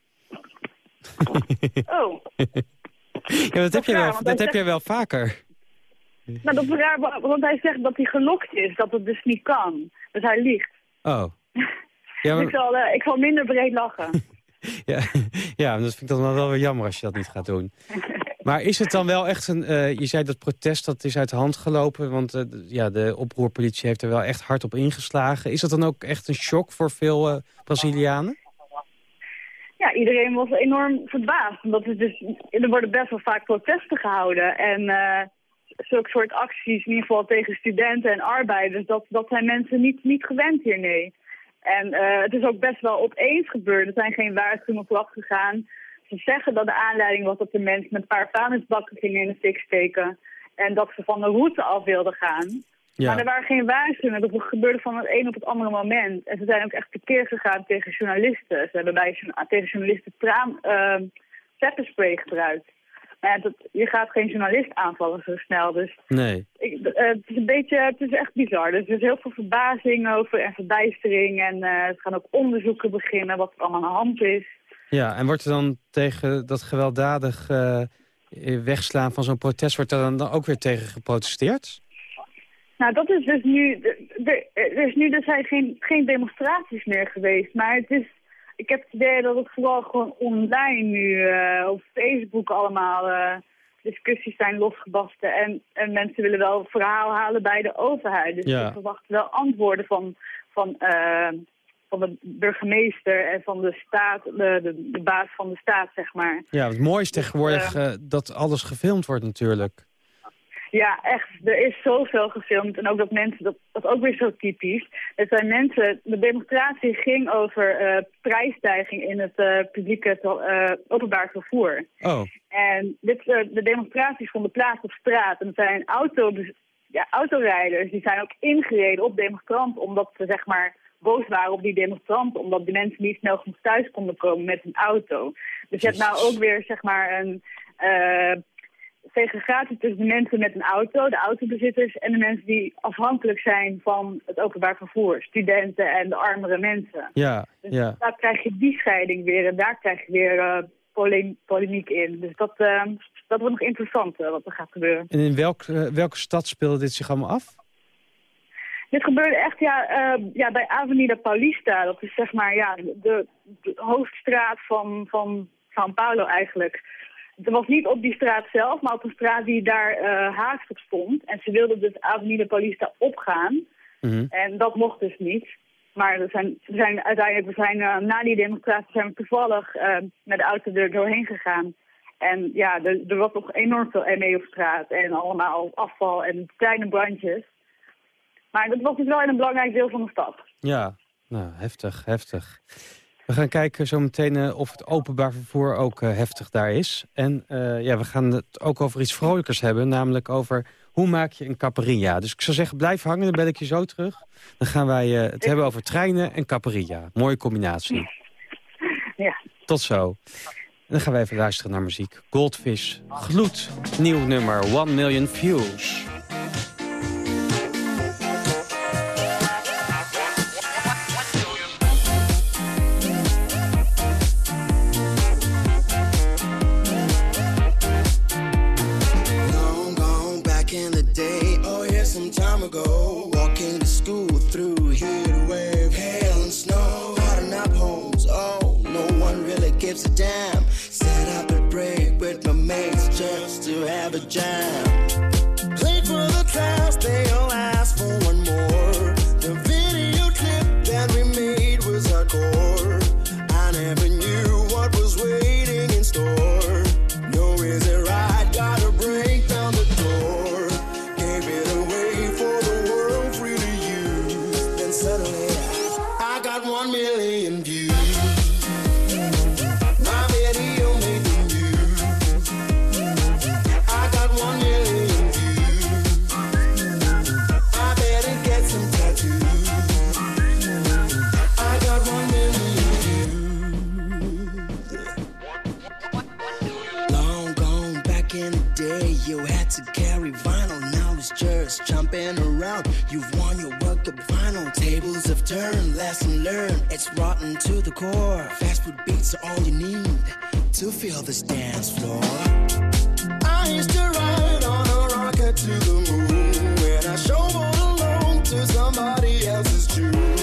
Oh. ja, dat, heb, je wel, dat heb jij wel vaker. Nou, dat is raar, want hij zegt dat hij gelokt is, dat het dus niet kan. Dus hij liegt. Oh. Ja, maar... ik, zal, uh, ik zal minder breed lachen. ja, ja, dat vind ik dan wel weer jammer als je dat niet gaat doen. Maar is het dan wel echt een... Uh, je zei dat protest dat is uit de hand gelopen... want uh, ja, de oproerpolitie heeft er wel echt hard op ingeslagen. Is dat dan ook echt een shock voor veel uh, Brazilianen? Ja, iedereen was enorm verbaasd. Omdat er, dus, er worden best wel vaak protesten gehouden. En zulke soort acties, in ieder geval tegen studenten en arbeiders... dat, dat zijn mensen niet, niet gewend hier, nee. En het is ook best wel opeens gebeurd. Er zijn geen waarschuwingen vooraf gegaan. Ze zeggen dat de aanleiding was dat de mensen met een paar vuilnisbakken gingen in de fik steken. En dat ze van de route af wilden gaan. Ja. Maar er waren geen waarschuwingen. Dat gebeurde van het een op het andere moment. En ze zijn ook echt tekeer gegaan tegen journalisten. Ze hebben bij, tegen journalisten traan, uh, pepperspray gebruikt. Maar ja, dat, je gaat geen journalist aanvallen zo snel. Dus nee. Ik, uh, het is een beetje, het is echt bizar. Dus er is heel veel verbazing over en verbijstering. En uh, er gaan ook onderzoeken beginnen wat er allemaal aan de hand is. Ja, en wordt er dan tegen dat gewelddadig uh, wegslaan van zo'n protest... wordt er dan ook weer tegen geprotesteerd? Nou, dat is dus nu... Er is nu dus geen, geen demonstraties meer geweest. Maar het is ik heb het idee dat het vooral gewoon online nu uh, op Facebook allemaal uh, discussies zijn losgebarsten. En, en mensen willen wel verhaal halen bij de overheid. Dus ja. ze verwachten wel antwoorden van, van, van de burgemeester en van de staat, de, de, de baas van de staat, zeg maar. Ja, het mooie is tegenwoordig uh, dat alles gefilmd wordt natuurlijk. Ja, echt. Er is zoveel gefilmd. En ook dat mensen, dat, dat ook weer zo typisch. Er zijn mensen, de demonstratie ging over uh, prijsstijging in het uh, publieke uh, openbaar vervoer. Oh. En dit, de demonstraties vonden plaats op straat. En er zijn auto, ja, autorijders, die zijn ook ingereden op demonstranten, omdat ze zeg maar boos waren op die demonstranten, omdat die mensen niet snel genoeg thuis konden komen met een auto. Dus je hebt nou ook weer zeg maar een segregatie tussen de mensen met een auto, de autobezitters, en de mensen die afhankelijk zijn van het openbaar vervoer. Studenten en de armere mensen. Ja, dus ja. daar krijg je die scheiding weer en daar krijg je weer uh, pole polemiek in. Dus dat, uh, dat wordt nog interessant wat er gaat gebeuren. En in welk, welke stad speelde dit zich allemaal af? Dit gebeurde echt ja, ja, bij Avenida Paulista. Dat is zeg maar ja, de, de hoofdstraat van, van São Paulo eigenlijk. Het was niet op die straat zelf, maar op een straat die daar uh, haaks op stond. En ze wilden dus Avenida Paulista opgaan. Mm -hmm. En dat mocht dus niet. Maar we zijn, we zijn uiteindelijk, we zijn, uh, na die demonstratie zijn we toevallig uh, met de auto er doorheen gegaan. En ja, er, er was nog enorm veel ME op straat en allemaal afval en kleine brandjes. Maar dat was dus wel in een belangrijk deel van de stad. Ja, nou, heftig, heftig. We gaan kijken zo meteen uh, of het openbaar vervoer ook uh, heftig daar is. En uh, ja, we gaan het ook over iets vrolijkers hebben, namelijk over hoe maak je een caparilla. Dus ik zou zeggen, blijf hangen, dan bel ik je zo terug. Dan gaan wij het hebben over treinen en caparilla. Mooie combinatie. Ja. Tot zo. En dan gaan wij even luisteren naar muziek. Goldfish, gloed, nieuw nummer, 1 Million Views. Ago, walking to school through heat wave, hail and snow, hotting up homes. Oh, no one really gives a damn. Set up a break with my mates just to have a jam. Just jumping around. You've won your World Cup vinyl. Tables have turned, lesson learned. It's rotten to the core. Fast food beats are all you need to feel this dance floor. I used to ride on a rocket to the moon when I showed alone to somebody else's tune.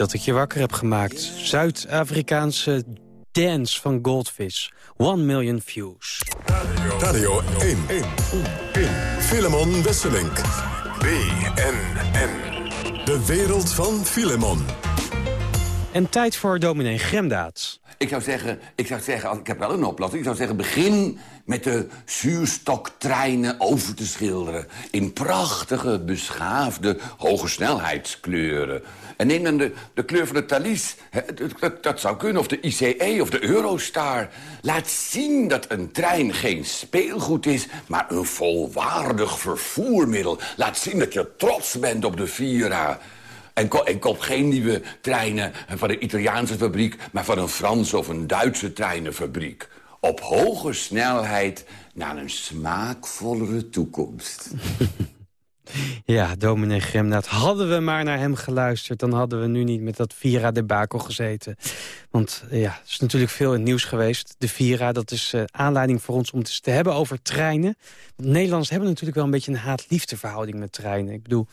Dat ik je wakker heb gemaakt. Zuid-Afrikaanse dance van Goldfish. One million views. Radio 1. 1. 1. Filemon Wesselink. BNN. De wereld van Filemon. En tijd voor dominee Gremdaad. Ik zou zeggen, ik zou zeggen, ik heb wel een oplossing. Ik zou zeggen, begin met de zuurstoktreinen over te schilderen. In prachtige, beschaafde, hoge snelheidskleuren. En neem dan de, de kleur van de Thalys. Dat, dat, zou kunnen. Of de ICE of de Eurostar. Laat zien dat een trein geen speelgoed is... maar een volwaardig vervoermiddel. Laat zien dat je trots bent op de Vira. En, en koop geen nieuwe treinen van een Italiaanse fabriek... maar van een Franse of een Duitse treinenfabriek. Op hoge snelheid naar een smaakvollere toekomst. Ja, dominee Gremnaat. Hadden we maar naar hem geluisterd... dan hadden we nu niet met dat Vira debakel gezeten. Want ja, er is natuurlijk veel in het nieuws geweest. De Vira, dat is uh, aanleiding voor ons om het te hebben over treinen. Nederlanders hebben natuurlijk wel een beetje een haat-liefdeverhouding met treinen. Ik bedoel,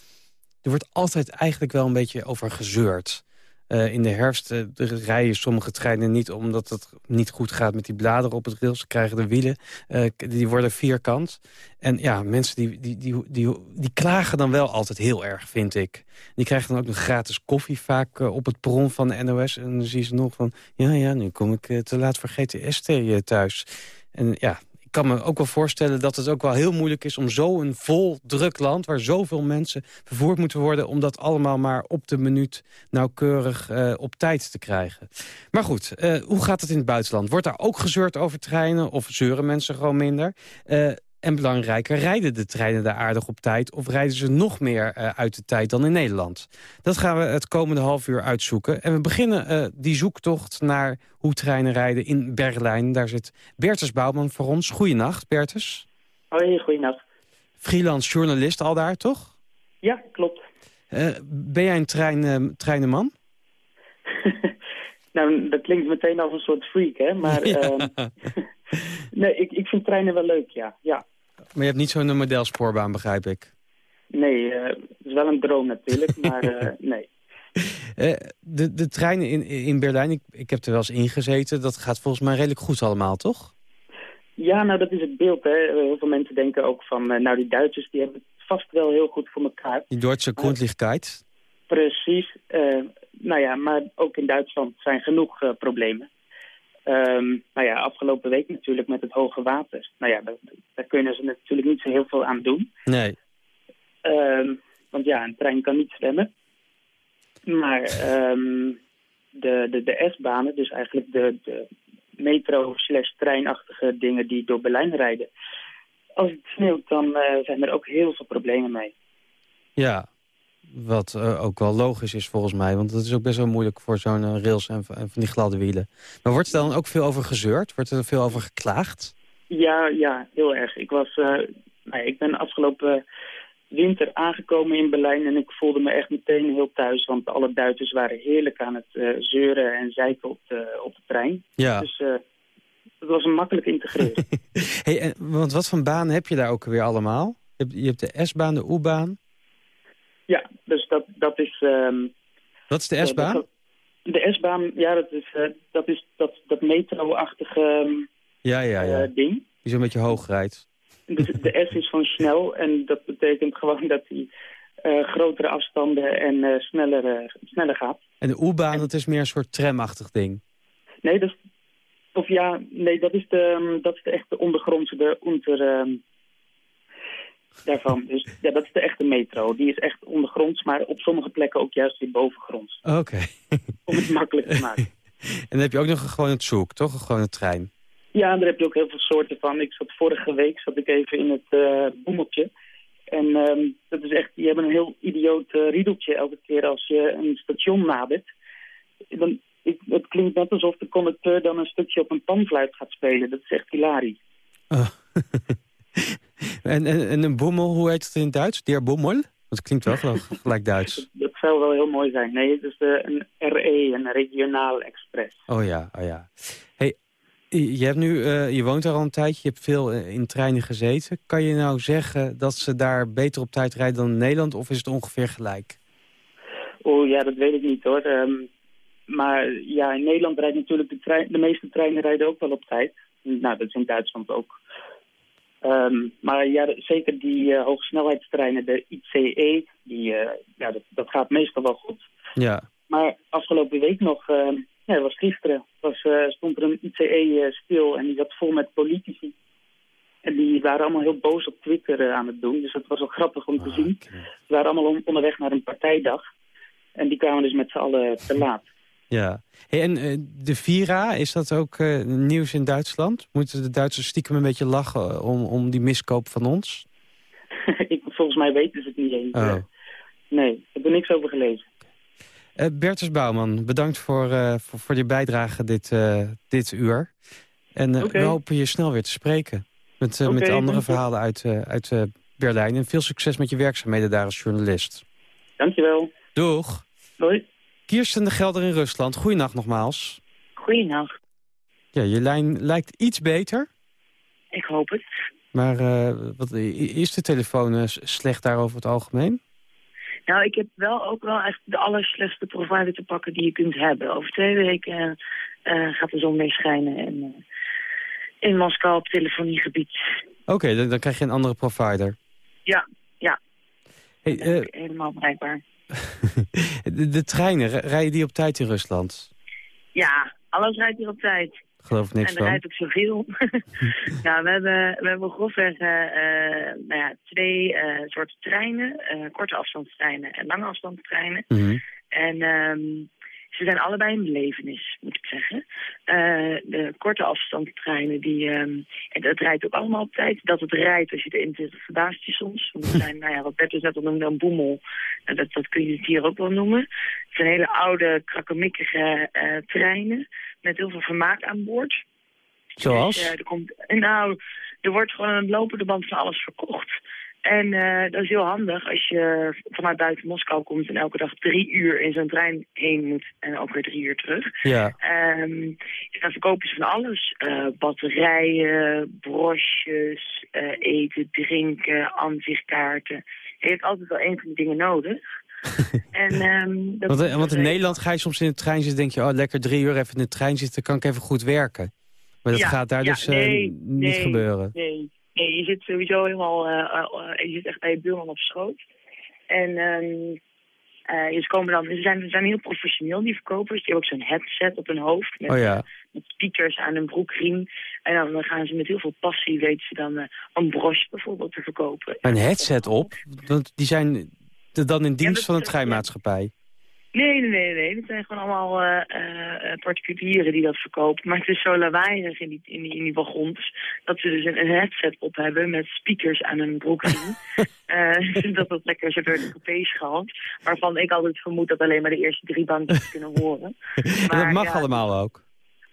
er wordt altijd eigenlijk wel een beetje over gezeurd. Uh, in de herfst uh, rijden sommige treinen niet omdat het niet goed gaat met die bladeren op het rail. Ze krijgen de wielen, uh, die worden vierkant. En ja, mensen die, die, die, die, klagen dan wel altijd heel erg, vind ik. Die krijgen dan ook nog gratis koffie vaak op het perron van de NOS. En dan zie je ze nog van, ja, ja, nu kom ik te laat voor GTS thuis. En ja, kan me ook wel voorstellen dat het ook wel heel moeilijk is... om zo'n vol druk land, waar zoveel mensen vervoerd moeten worden... om dat allemaal maar op de minuut nauwkeurig uh, op tijd te krijgen. Maar goed, uh, hoe gaat het in het buitenland? Wordt daar ook gezeurd over treinen of zeuren mensen gewoon minder? En belangrijker, rijden de treinen daar aardig op tijd... of rijden ze nog meer uh, uit de tijd dan in Nederland? Dat gaan we het komende half uur uitzoeken. En we beginnen uh, die zoektocht naar hoe treinen rijden in Berlijn. Daar zit Bertus Bouwman voor ons. Goeienacht, Bertus. Hoi, goeienacht. Freelance journalist al daar, toch? Ja, klopt. Uh, ben jij een trein, treinenman? nou, dat klinkt meteen als een soort freak, hè? Maar... Ja. nee, ik, ik vind treinen wel leuk, ja. ja. Maar je hebt niet zo'n modelspoorbaan, begrijp ik? Nee, uh, het is wel een droom natuurlijk, maar uh, nee. Uh, de, de treinen in, in Berlijn, ik, ik heb er wel eens ingezeten. Dat gaat volgens mij redelijk goed allemaal, toch? Ja, nou dat is het beeld. Hè. Heel veel mensen denken ook van, nou die Duitsers die hebben het vast wel heel goed voor elkaar. Die Duitse Grundlichkeit? precies. nou ja, maar ook in Duitsland zijn genoeg problemen. Ehm, nou ja, afgelopen week natuurlijk met het hoge water. Nou ja, daar, daar kunnen ze natuurlijk niet zo heel veel aan doen. Nee. Ehm, want ja, een trein kan niet zwemmen. Maar ehm, de, de, de S-banen, dus eigenlijk de, de metro slash treinachtige dingen die door Berlijn rijden. Als het sneeuwt, dan eh, zijn er ook heel veel problemen mee. Ja, wat eh, ook wel logisch is volgens mij. Want het is ook best wel moeilijk voor zo'n eh, rails en, en van die gladde wielen. Maar wordt er dan ook veel over gezeurd? Wordt er veel over geklaagd? Ja, ja, heel erg. Ik, was, uh, nou, ik ben afgelopen winter aangekomen in Berlijn en ik voelde me echt meteen heel thuis. Want alle Duitsers waren heerlijk aan het zeuren en zeiken op de, op de trein. Ja. Dus het was een makkelijk integreren. hey, en, want wat voor baan heb je daar ook weer allemaal? Je hebt, je hebt de S-baan, de U-baan. Ja, dus dat, dat is... Um, Wat is de S-baan? de S-baan, ja, dat is, uh, dat, is dat, dat metro-achtige um, ja, ja, ja. Uh, ding. Die zo'n beetje hoog rijdt. De, de S is van snel en dat betekent gewoon dat hij uh, grotere afstanden en sneller, sneller gaat. En de U-baan, dat is meer een soort tramachtig ding? Nee, dat is, of ja, nee, dat is de, um, dat is de echte ondergrondse, de onder daarvan. Dus ja, dat is de echte metro. Die is echt ondergronds, maar op sommige plekken ook juist weer bovengronds. Oké. Okay. Om het makkelijk te maken. en dan heb je ook nog een gewone zoek, toch? Een gewone trein. Ja, daar heb je ook heel veel soorten van. Ik zat vorige week zat ik even in het uh, boemeltje. En um, dat is echt, die hebben een heel idioot uh, riedeltje elke keer als je een station nadert. Dan, ik, het klinkt net alsof de conducteur dan een stukje op een panfluit gaat spelen. Dat is echt hilarisch. Oh. En, en, en, een bommel, hoe heet het in het Duits? Der bommel? Dat klinkt wel gelijk Duits. Dat zou wel heel mooi zijn. Nee, het is uh, een RE, een regionaal express. Oh ja, oh ja. Hey, je, hebt nu, uh, je woont daar al een tijdje, je hebt veel in treinen gezeten. Kan je nou zeggen dat ze daar beter op tijd rijden dan in Nederland... of is het ongeveer gelijk? Oh ja, dat weet ik niet hoor. Um, maar ja, in Nederland rijdt natuurlijk de, trein, de meeste treinen rijden ook wel op tijd. Nou, dat is in Duitsland ook. Um, maar ja, zeker die uh, hogesnelheidstreinen, de ICE, die, uh, ja, dat, dat, gaat meestal wel goed. Ja. Maar afgelopen week nog, uh, ja, was gisteren, was, stond er een ICE stil en die zat vol met politici. En die waren allemaal heel boos op Twitter aan het doen. Dus dat was wel grappig om te Ah, zien. Ze waren allemaal on- onderweg naar een partijdag. En die kwamen dus met z'n allen te laat. Ja. Hey, en eh, de Vira, is dat ook eh, nieuws in Duitsland? Moeten de Duitsers stiekem een beetje lachen om, om die miskoop van ons? ik, volgens mij weten ze het niet eens. Oh. Nee, ik heb er niks over gelezen. Eh, Bertus Bouwman, bedankt voor, eh, voor, voor je bijdrage dit, eh, dit uur. En eh, we hopen je snel weer te spreken. Met, eh, met andere verhalen uit, eh, uit eh, Berlijn. En veel succes met je werkzaamheden daar als journalist. Dankjewel. Doeg. Doei. Kirsten de Gelder in Rusland. Goeienacht nogmaals. Goeienacht. Ja, je lijn lijkt iets beter. Ik hoop het. Maar eh, wat, is de telefoon eh, slecht daar over het algemeen? Nou, ik heb wel ook wel echt de allerslechtste provider te pakken die je kunt hebben. Over twee weken eh, gaat de zon weer schijnen en, in Moskou op telefoniegebied. Oké, dan, dan krijg je een andere provider. Ja, ja, Hey, helemaal bereikbaar. de, de treinen, ri- rijden die op tijd in Rusland? Ja, alles rijdt hier op tijd. Geloof ik niks en er van. rijdt ook zoveel. nou, we hebben, we hebben grofweg eh, eh, nou ja, twee eh, soorten treinen. korte afstandstreinen en lange afstandstreinen. Mhm. En ehm, ze zijn allebei een belevenis, moet ik zeggen. Eh, de korte afstandstreinen, die, ehm, en dat rijdt ook allemaal op tijd. Dat het rijdt als je erin zit, verbaast je soms. Want het zijn, nou ja, wat Bertus net al noemde, een boemel. Nou, dat, dat kun je het hier ook wel noemen. Het zijn hele oude, krakkemikkige eh, treinen met heel veel vermaak aan boord. Zoals? Dus, eh, er komt, nou, er wordt gewoon aan het lopende band van alles verkocht. En eh, dat is heel handig als je vanuit buiten Moskou komt en elke dag drie uur in zo'n trein heen moet en ook weer drie uur terug. Ja. Ehm, dan verkopen ze van alles. Eh, batterijen, brosjes, eh, eten, drinken, aanzichtkaarten. Je hebt altijd wel een van die dingen nodig. en, ehm, dat Want, in wel- Nederland ga je soms in de trein zitten denk je... oh, lekker drie uur even in de trein zitten, kan ik even goed werken. Maar dat Ja, gaat daar ja, dus nee, niet nee, gebeuren. Nee, nee, je zit sowieso helemaal, eh, eh, eh, je zit echt bij je buurman op schoot. En ehm, Uh, ze, komen dan, ze, zijn, ze zijn heel professioneel, die verkopers. Die hebben ook zo'n headset op hun hoofd. Met, oh ja. met speakers aan hun broekriem. En dan gaan ze met heel veel passie, weten ze dan uh, een broche bijvoorbeeld te verkopen. Een headset op? Want die zijn dan in dienst ja, van een treinmaatschappij? Nee, nee, nee, nee. Het zijn gewoon allemaal uh, uh, particulieren die dat verkopen. Maar het is zo lawaaiig in die, in die, in die wagons... dat ze dus een, een headset op hebben met speakers aan hun broekriem. uh, dat dat lekker zo door de coupé schalt. Waarvan ik altijd vermoed dat alleen maar de eerste drie bankjes kunnen horen. Maar, dat mag ja, allemaal ook?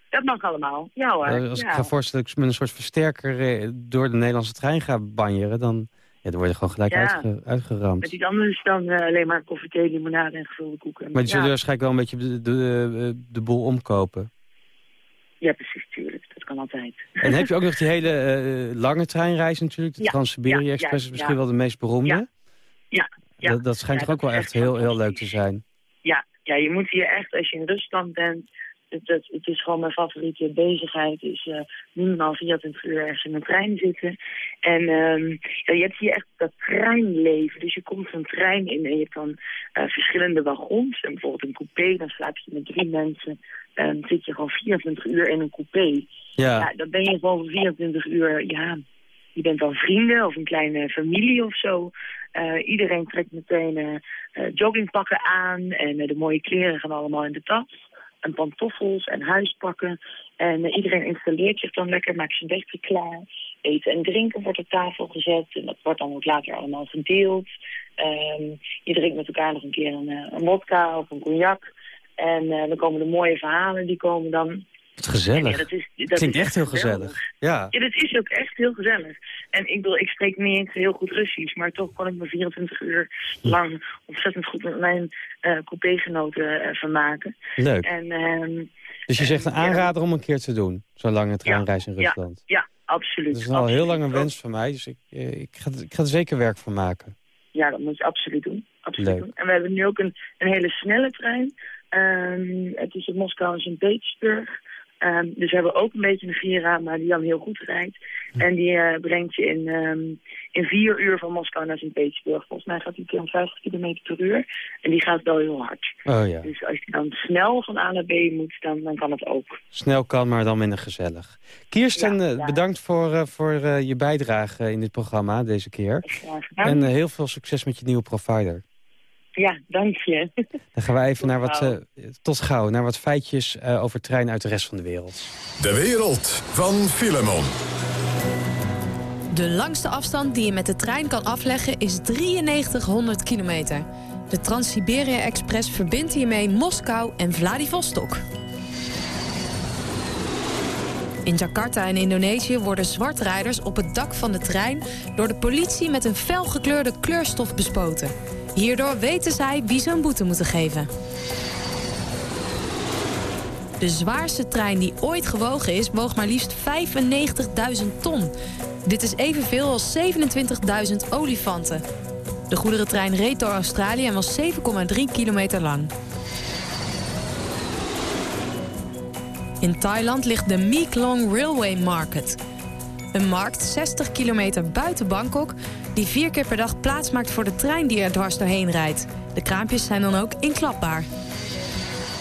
Dat mag allemaal, ja hoor. Als ja. ik ga voorstellen dat ik met een soort versterker door de Nederlandse trein ga banjeren... dan ja, dan word je gewoon gelijk Ja. uitge, uitgeramd. Met iets anders dan eh, alleen maar koffie, thee, limonade en gevulde koeken. Maar die zullen ja. waarschijnlijk wel een beetje de, de, de boel omkopen. ja, precies, tuurlijk. Dat kan altijd. En heb je ook nog die hele eh, lange treinreis natuurlijk. De Ja, Trans-Siberië Express is misschien wel de meest beroemde. Ja, Ja. Dat, dat schijnt toch ook wel echt heel, heel leuk te zijn. Ja, ja, je moet hier echt, als je in Rusland bent... Het, het, het is gewoon mijn favoriete bezigheid. is eh, minimaal 24 uur ergens in een trein zitten. En ehm, ja, je hebt hier echt dat treinleven. Dus je komt zo'n trein in en je hebt dan eh, verschillende wagons. En bijvoorbeeld een coupé, dan slaap je met drie mensen. En zit je gewoon 24 uur in een coupé. Ja. Ja, dan ben je gewoon voor 24 uur, ja, je bent dan vrienden of een kleine familie of zo. Eh, iedereen trekt meteen joggingpakken aan en de mooie kleren gaan allemaal in de tas. En pantoffels en huispakken. En eh, iedereen installeert zich dan lekker, maakt zijn bedje klaar. Eten en drinken wordt op tafel gezet en dat wordt dan ook later allemaal verdeeld. Ehm, je drinkt met elkaar nog een keer een, eh, een vodka of een cognac. En eh, dan komen de mooie verhalen, die komen dan Wat gezellig. ja, dat is, dat Klinkt is echt heel gezellig. Ja. Ja, dat is ook echt heel gezellig. En ik bedoel, ik spreek niet eens heel goed Russisch, maar toch kon ik me 24 uur lang ontzettend goed met mijn eh coupégenoten eh, vermaken. Leuk. En, ehm, Dus je zegt een aanrader om een keer te doen. Zo'n lange treinreis in Rusland. ja, absoluut. Dat is al heel lang een wens van mij. Dus ik, eh, ik, ga, ik ga er zeker werk van maken. Ja, dat moet je absoluut doen. Absoluut Leuk. doen. En we hebben nu ook een, een hele snelle trein. Ehm, het is in Moskou en Sint-Petersburg. Ehm, dus we hebben ook een beetje een Vira, maar die dan heel goed rijdt. En die eh, brengt je in, ehm, in vier uur van Moskou naar Sint-Petersburg. Volgens mij gaat die 250 km per uur. En die gaat wel heel hard. Oh ja. Dus als je dan snel van A naar B moet, dan, dan kan het ook. Snel kan, maar dan minder gezellig. Kirsten, Ja, eh, ja. bedankt voor, eh, voor je bijdrage in dit programma deze keer. En heel veel succes met je nieuwe provider. Ja, dank je. Dan gaan we even naar wat, eh, tot gauw, naar wat feitjes eh, over treinen uit de rest van de wereld. De wereld van Filemon. De langste afstand die je met de trein kan afleggen is 9300 kilometer. De Trans-Siberië Express verbindt hiermee Moskou en Vladivostok. In Jakarta en Indonesië worden zwartrijders op het dak van de trein... door de politie met een felgekleurde kleurstof bespoten. Hierdoor weten zij wie ze een boete moeten geven. De zwaarste trein die ooit gewogen is, woog maar liefst 95.000 ton. Dit is evenveel als 27.000 olifanten. De goederentrein reed door Australië en was 7,3 kilometer lang. In Thailand ligt de Meeklong Railway Market. Een markt 60 kilometer buiten Bangkok... die vier keer per dag plaats maakt voor de trein die er dwars doorheen rijdt. De kraampjes zijn dan ook inklapbaar.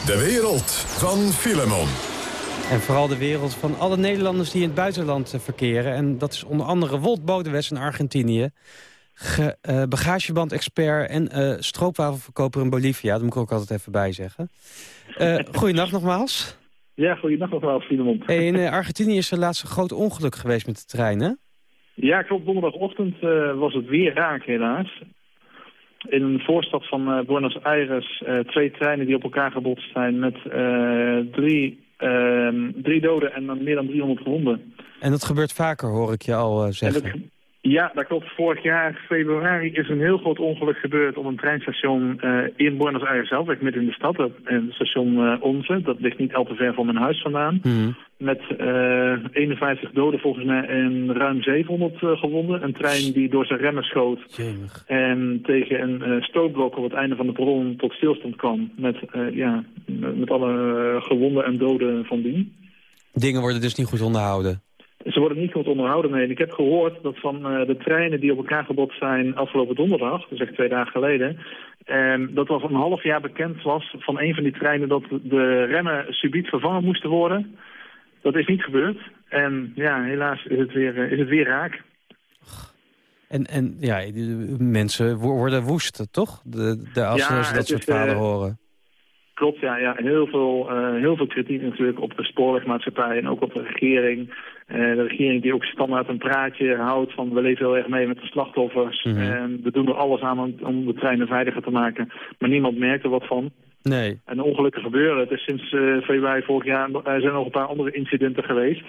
De wereld van Filemon. En vooral de wereld van alle Nederlanders die in het buitenland eh, verkeren. En dat is onder andere Wolt Bodewes in Argentinië. Ge, eh, bagageband-expert en eh stroopwafelverkoper in Bolivia. Dat moet ik ook altijd even bij zeggen. Eh goeiedag nogmaals. Ja, goeiedag nogmaals, Filemon. In Argentinië is er laatst een groot ongeluk geweest met de trein, hè? Ja, klopt. Donderdagochtend eh, was het weer raak, helaas. In een voorstad van eh, Buenos Aires eh, twee treinen die op elkaar gebotst zijn met drie, ehm, drie doden en dan meer dan 300 gewonden. En dat gebeurt vaker, hoor ik je al En zeggen. Ja, dat klopt. Vorig jaar, februari, is een heel groot ongeluk gebeurd op een treinstation eh, in Buenos Aires zelf, midden in de stad. En station eh, Onze, dat ligt niet al te ver van mijn huis vandaan. Mhm. Met eh 51 doden volgens mij en ruim 700 eh, gewonden. Een trein die door zijn remmen schoot Jemig. en tegen een eh, stootblok op het einde van de perron tot stilstand kwam. Met, eh, ja, met alle eh, gewonden en doden van dien. Dingen worden dus niet goed onderhouden. Ze worden niet goed onderhouden. En ik heb gehoord dat van eh, de treinen die op elkaar gebotst zijn afgelopen donderdag, dus echt twee dagen geleden, en dat al een half jaar bekend was van een van die treinen dat de remmen subiet vervangen moesten worden. Dat is niet gebeurd. En ja, helaas is het weer, eh, is het weer raak. En, en ja, mensen wo- worden woest, toch? De, de, als Ja, ze dat soort is, verhalen eh, horen. Klopt, ja. ja. Heel, veel, eh, heel veel kritiek natuurlijk op de spoorwegmaatschappij en ook op de regering. Eh, de regering die ook standaard een praatje houdt van we leven heel erg mee met de slachtoffers. Mhm. En we doen er alles aan om, om de treinen veiliger te maken. Maar niemand merkt er wat van. Nee. En ongelukken gebeuren. Het is sinds eh, februari vorig jaar er zijn nog een paar andere incidenten geweest.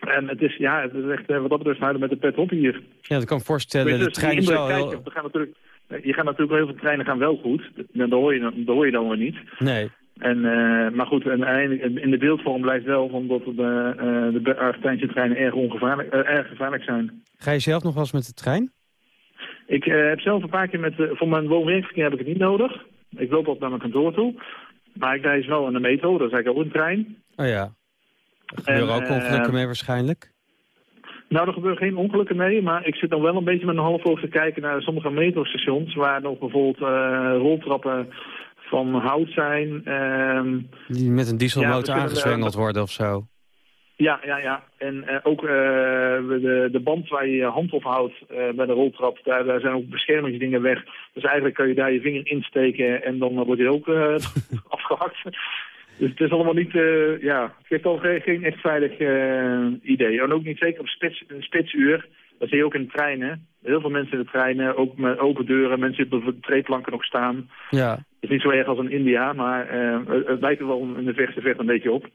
En het is, ja, het is echt, eh, wat dat betreft, houden met de pet op hier. Ja, dat kan ik voorstellen. Je, De dus trein is heel... je. Gaan natuurlijk, je gaat natuurlijk wel heel veel treinen gaan wel goed. Dat hoor je, dan- dat hoor je dan weer niet. Nee. En, eh, maar goed, en in de beeldvorm blijft wel van dat de, eh de Argentijnse treinen erg, ongevaarlijk, eh, erg gevaarlijk zijn. Ga je zelf nog wel eens met de trein? Ik heb zelf een paar keer met, voor mijn woon-werkverkeer heb ik het niet nodig. Ik loop altijd naar mijn kantoor toe. Maar ik reis wel in de metro, dat is eigenlijk ook een trein. Oh ja. Er gebeuren En, ook ongelukken mee waarschijnlijk. Nou, er gebeuren geen ongelukken mee, maar ik zit dan wel een beetje met een half oog te kijken naar sommige metrostations, waar nog bijvoorbeeld roltrappen van hout zijn. ehm, Die met een Ja, dieselmotor kunnen, aangezwengeld eh, worden of zo. ja, ja, ja. En eh, ook eh, de, de band waar je je hand op houdt bij de roltrap, daar, daar zijn ook beschermingsdingen weg. Dus eigenlijk kan je daar je vinger insteken en dan wordt je ook eh, afgehakt. Dus het is allemaal niet, ja, het geeft al geen, geen echt veilig idee. En ook niet zeker op spits, spitsuur. Dat zie je ook in de treinen. Heel veel mensen in de treinen, ook met open deuren. Mensen die op de treeplanken nog staan. Ja. Het is niet zo erg als in India, maar eh, het, lijkt er wel in de verste verte een beetje op.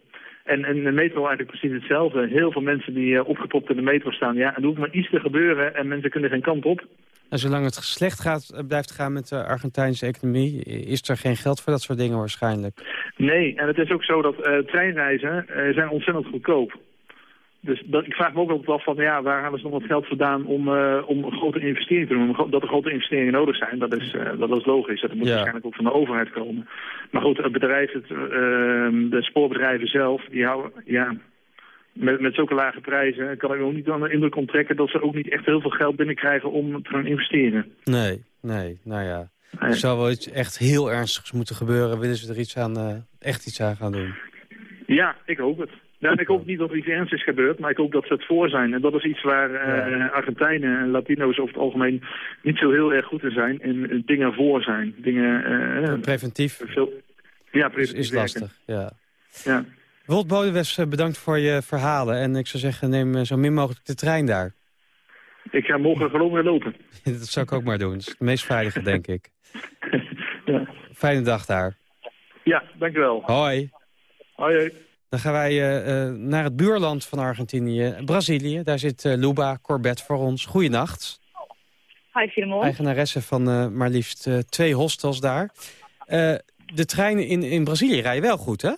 En in de metro eigenlijk precies hetzelfde. Heel veel mensen die eh, opgepropt in de metro staan. Ja, en er hoeft maar iets te gebeuren en mensen kunnen geen kant op. En zolang het slecht gaat, eh, blijft gaan met de Argentijnse economie... is er geen geld voor dat soort dingen waarschijnlijk. Nee, en het is ook zo dat eh, treinreizen zijn ontzettend goedkoop. Dus dat, ik vraag me ook altijd af van, ja, waar hebben ze nog wat geld vandaan om, eh, om grote investeringen te doen? Dat er grote investeringen nodig zijn, dat is, eh, dat is logisch. Dat moet Ja. waarschijnlijk ook van de overheid komen. Maar goed, het bedrijf, het, eh, de spoorbedrijven zelf, die houden, ja, met, met zulke lage prijzen kan ik ook niet aan de indruk onttrekken dat ze ook niet echt heel veel geld binnenkrijgen om te gaan investeren. Nee, nee, nou ja. Nee. Er zou wel iets echt heel ernstigs moeten gebeuren... willen ze er iets aan, eh, echt iets aan gaan doen. Ja, ik hoop het. En ik hoop niet dat er iets ernstigs gebeurt, maar ik hoop dat ze het voor zijn. En dat is iets waar eh, Argentijnen en Latino's over het algemeen niet zo heel erg goed in zijn. En eh, dingen voor zijn. Dingen, eh, Preventief veel, ja, is, preventief is werken. lastig, ja. Ja. Wolt Bodewes, bedankt voor je verhalen. En ik zou zeggen, neem zo min mogelijk de trein daar. Ik ga morgen gewoon weer lopen. Dat zou ik ook maar doen. Dat is het meest veilige, denk ik. Ja, Fijne dag daar. ja dankjewel. Hoi. Hoi, hoi. Dan gaan wij eh, eh, naar het buurland van Argentinië, Brazilië. Daar zit eh, Luba Corbett voor ons. Goeienacht. Hi, Filemon. Eigenaresse van maar liefst twee hostels daar. De treinen in, in Brazilië rijden wel goed, hè?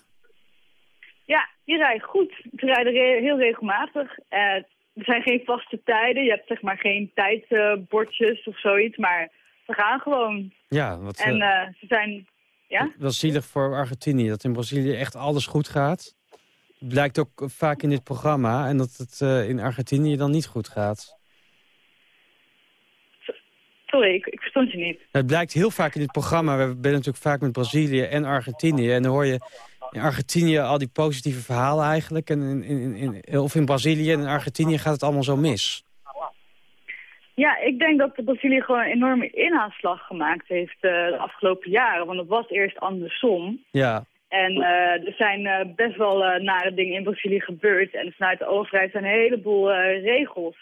Ja, die rijden goed. Ze rijden re- heel regelmatig. Er zijn geen vaste tijden. Je hebt zeg maar geen tijdbordjes of zoiets, maar ze gaan gewoon. Ja, wat en ze zijn... Ja? wel zielig voor Argentinië. Dat in Brazilië echt alles goed gaat. Blijkt ook vaak in dit programma. En dat het eh, in Argentinië dan niet goed gaat. Sorry, ik, ik verstond je niet. Het blijkt heel vaak in dit programma. We zijn natuurlijk vaak met Brazilië en Argentinië. En dan hoor je in Argentinië al die positieve verhalen eigenlijk. En in, in, in, of in Brazilië en in Argentinië gaat het allemaal zo mis. Ja, ik denk dat Brazilië gewoon een enorme inhaalslag gemaakt heeft eh, de afgelopen jaren. Want het was eerst andersom. Ja, En eh, er zijn eh, best wel eh, nare dingen in Brazilië gebeurd. En vanuit de overheid zijn een heleboel regels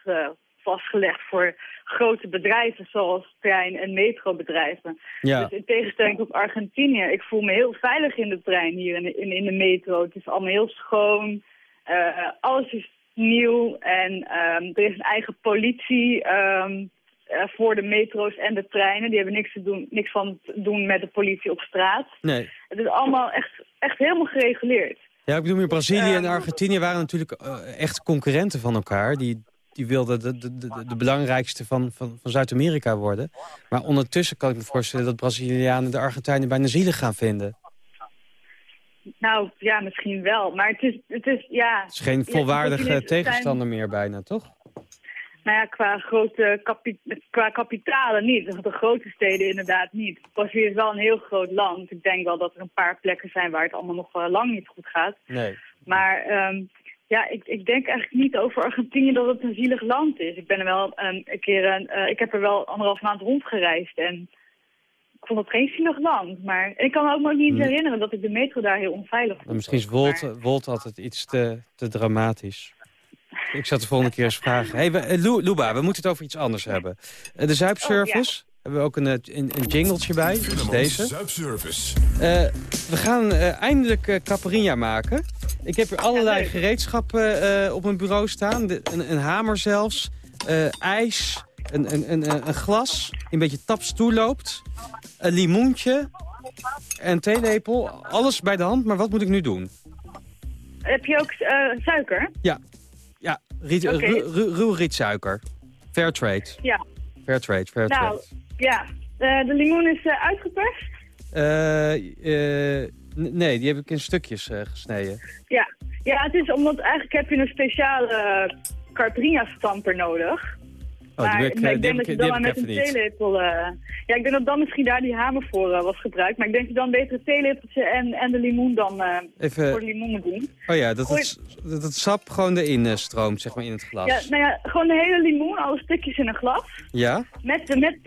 vastgelegd voor grote bedrijven zoals trein- en metrobedrijven. ja. Dus in tegenstelling tot Argentinië, ik voel me heel veilig in de trein hier in, in, in de metro. Het is allemaal heel schoon. Alles is nieuw en ehm, er is een eigen politie ehm, eh, voor de metro's en de treinen. Die hebben niks, te doen, niks van te doen met de politie op straat. Nee. Het is allemaal echt, echt helemaal gereguleerd. Ja, ik bedoel, meer Brazilië en Ehm. Argentinië waren natuurlijk eh, echt concurrenten van elkaar. Die, die wilden de, de, de, de belangrijkste van, van, van Zuid-Amerika worden. Maar ondertussen kan ik me voorstellen dat Brazilianen de Argentijnen bijna zielig gaan vinden. Nou, ja, misschien wel. Maar het is, het is ja... Het is geen ja, volwaardige zijn- tegenstander meer bijna, toch? Nou ja, qua, grote kapi qua kapitalen niet. De grote steden inderdaad niet. Brazilië is wel een heel groot land. Ik denk wel dat er een paar plekken zijn waar het allemaal nog lang niet goed gaat. Nee. Maar ehm, ja, ik, ik denk eigenlijk niet over Argentinië dat het een zielig land is. Ik ben er wel een, een keer, een, eh, ik heb er wel anderhalf maand rondgereisd en ik vond het geen zielig land. Maar ik kan me ook nog niet herinneren dat ik de metro daar heel onveilig vond. Maar misschien is Wolt, Wolt altijd iets te, te dramatisch. Ik zat de volgende keer eens vragen. Hey, we, eh, Lu- Luba, we moeten het over iets anders hebben. Eh, de Zuipservice. Hebben we ook een, eh, een, een jingletje bij. Dat is deze. Zuipservice. Eh, we gaan eindelijk Caipirinha maken. Ik heb hier allerlei gereedschappen eh, op mijn bureau staan. De- een, een hamer zelfs. eh, ijs. Een, een, een, een glas die een beetje taps toeloopt. Een limoentje. En een theelepel. Alles bij de hand, maar wat moet ik nu doen? Heb je ook eh, suiker? Ja, ja riet, ru- ru- ruw rietsuiker. Fairtrade. Ja. Fairtrade, Fairtrade. Nou, ja. Eh, de limoen is eh, uitgeperst. Eh, nee, die heb ik in stukjes gesneden. Ja. ja, het is omdat eigenlijk heb je een speciale caipirinha-stamper nodig. Oh, maar, ik, eh, ik denk dat je dan maar met een theelepel... eh, ja, ik denk dat dan misschien daar die hamer voor eh, was gebruikt. Maar ik denk dat je dan beter het theelepeltje en, en de limoen dan Even- voor de limoen moet doen. Oh ja, dat het, dat het sap gewoon erin stroomt, zeg maar, in het glas. Ja, nou ja, gewoon de hele limoen, alle stukjes in een glas. Ja? Met, met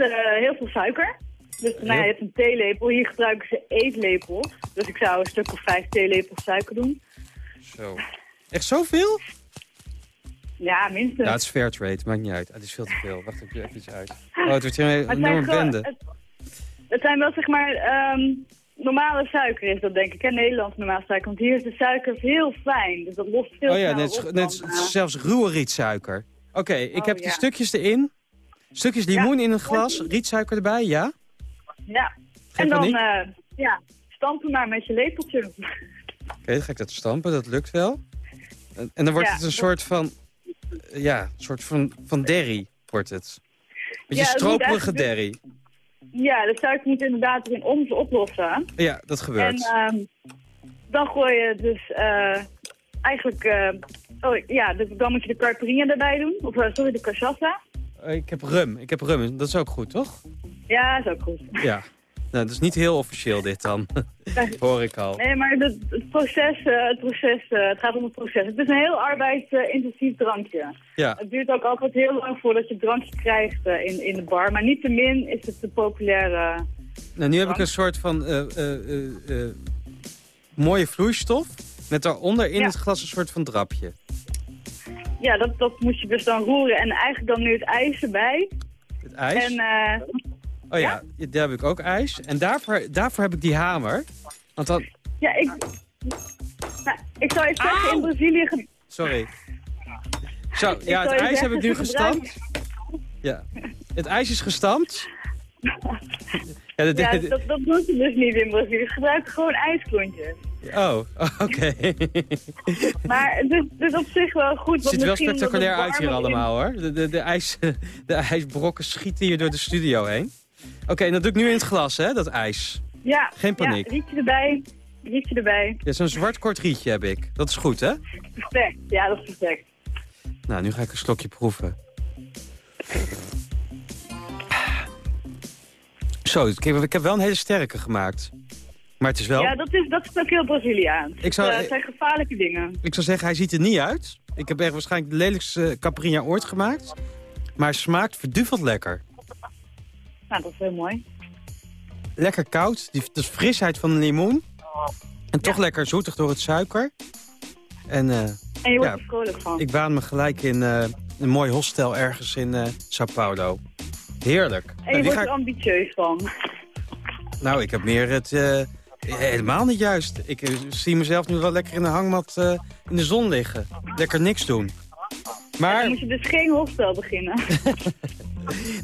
heel veel suiker. Dus nou ja, je hebt een theelepel. Hier gebruiken ze eetlepels. Dus ik zou een stuk of vijf theelepels suiker doen. Zo. Echt zoveel? Ja, minstens. Ja, het is Fairtrade, maakt niet uit. Ah, het is veel te veel. Wacht, even iets uit. Oh, het wordt een gewoon- bende. Het, het zijn wel zeg maar ehm, normale suiker is dat denk ik. En Nederlands normaal suiker. Want hier is de suiker heel fijn. Dus dat lost veel Oh ja, net, op net dan, eh, zelfs ruwe rietsuiker. Oké, ik Oh, heb de ja. stukjes erin. Stukjes limoen in een glas, rietsuiker erbij, ja? Ja. Geen en dan eh, ja, stampen maar met je lepeltje. Oké, dan ga ik dat stampen, dat lukt wel. En, dan wordt Ja, het een soort van... Ja, een soort van, van derry wordt het. Beetje Ja, stroperige derry. Ja, de suiker moet inderdaad erin om oplossen. Ja, dat gebeurt. En ehm, dan gooi je dus eh, eigenlijk... eh, oh ja, dus dan moet je de caipirinha erbij doen. Of eh, sorry, de cachaça. Ik heb rum, ik heb rum. Dat is ook goed, toch? Ja, is ook goed. Ja. Nou, dat is niet heel officieel dit dan. Hoor ik al. Nee, maar het, het proces, eh, het, proces eh, het gaat om het proces. Het is een heel arbeidsintensief drankje. Ja. Het duurt ook altijd heel lang voordat je het drankje krijgt eh, in, in de bar. Maar niettemin is het de populaire... Nou, nu heb ik een soort van eh, eh, eh, eh, mooie vloeistof. Met daaronder in Ja. het glas een soort van drapje. Ja, dat, dat moet je dus dan roeren. En eigenlijk dan nu het ijs erbij. Het ijs. En eh, oh ja, daar heb ik ook ijs. En daarvoor, daarvoor heb ik die hamer. Want dan... ja, ik... Nou, ik zou je zeggen, in Brazilië... ge- Sorry. Zo, ja, het ijs heb ik nu gestampt. Ja. Het ijs is gestampt. Ja, de- Ja, dat, dat doen ze dus niet in Brazilië. Ze gebruiken gewoon ijsklontjes. Oh, oké. Maar het is, het is op zich wel goed. Het ziet er wel spectaculair uit hier in- allemaal, hoor. De, de, de, ijs, de ijsbrokken schieten hier door de studio heen. Oké, dat doe ik nu in het glas, hè, dat ijs. Ja, Geen paniek. Ja, rietje erbij. Rietje erbij. Ja, zo'n zwart kort rietje heb ik. Dat is goed, hè? Perfect. Ja, dat is perfect. Nou, nu ga ik een slokje proeven. Zo, ik heb, ik heb wel een hele sterke gemaakt. Maar het is wel... Ja, dat is, dat is ook heel Braziliaans. Ik zou- Eh, het zijn gevaarlijke dingen. Ik zou zeggen, hij ziet er niet uit. Ik heb echt waarschijnlijk de lelijkste uh, caipirinha ooit gemaakt. Maar hij smaakt verduveld lekker. Nou, dat is heel mooi. Lekker koud, die, de frisheid van de limoen. En toch lekker zoetig door het suiker. En, eh, En je wordt ja, er vrolijk van. ik baan me gelijk in eh, een mooi hostel ergens in eh Sao Paulo. Heerlijk. En Nou, je die wordt er ik- ambitieus van. nou, ik heb meer het... helemaal niet juist. Ik zie mezelf nu wel lekker in de hangmat in de zon liggen. Lekker niks doen. Maar... Dan moet je dus geen hostel beginnen.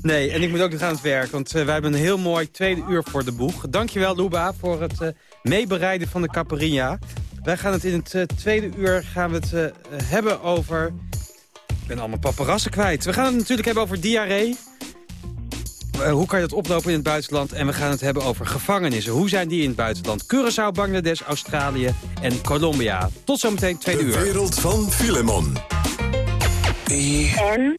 Nee, en ik moet ook nog aan het werk, want eh, wij hebben een heel mooi tweede uur voor de boeg. Dankjewel, Luba, voor het eh, meebereiden van de Caparinha. Wij gaan het in het eh, tweede uur gaan we het eh, hebben over... Ik ben allemaal paparassen kwijt. We gaan het natuurlijk hebben over diarree. hoe kan je dat oplopen in het buitenland? En we gaan het hebben over gevangenissen. Hoe zijn die in het buitenland? Curaçao, Bangladesh, Australië en Colombia. Tot zometeen, tweede uur. De wereld van Filemon. En?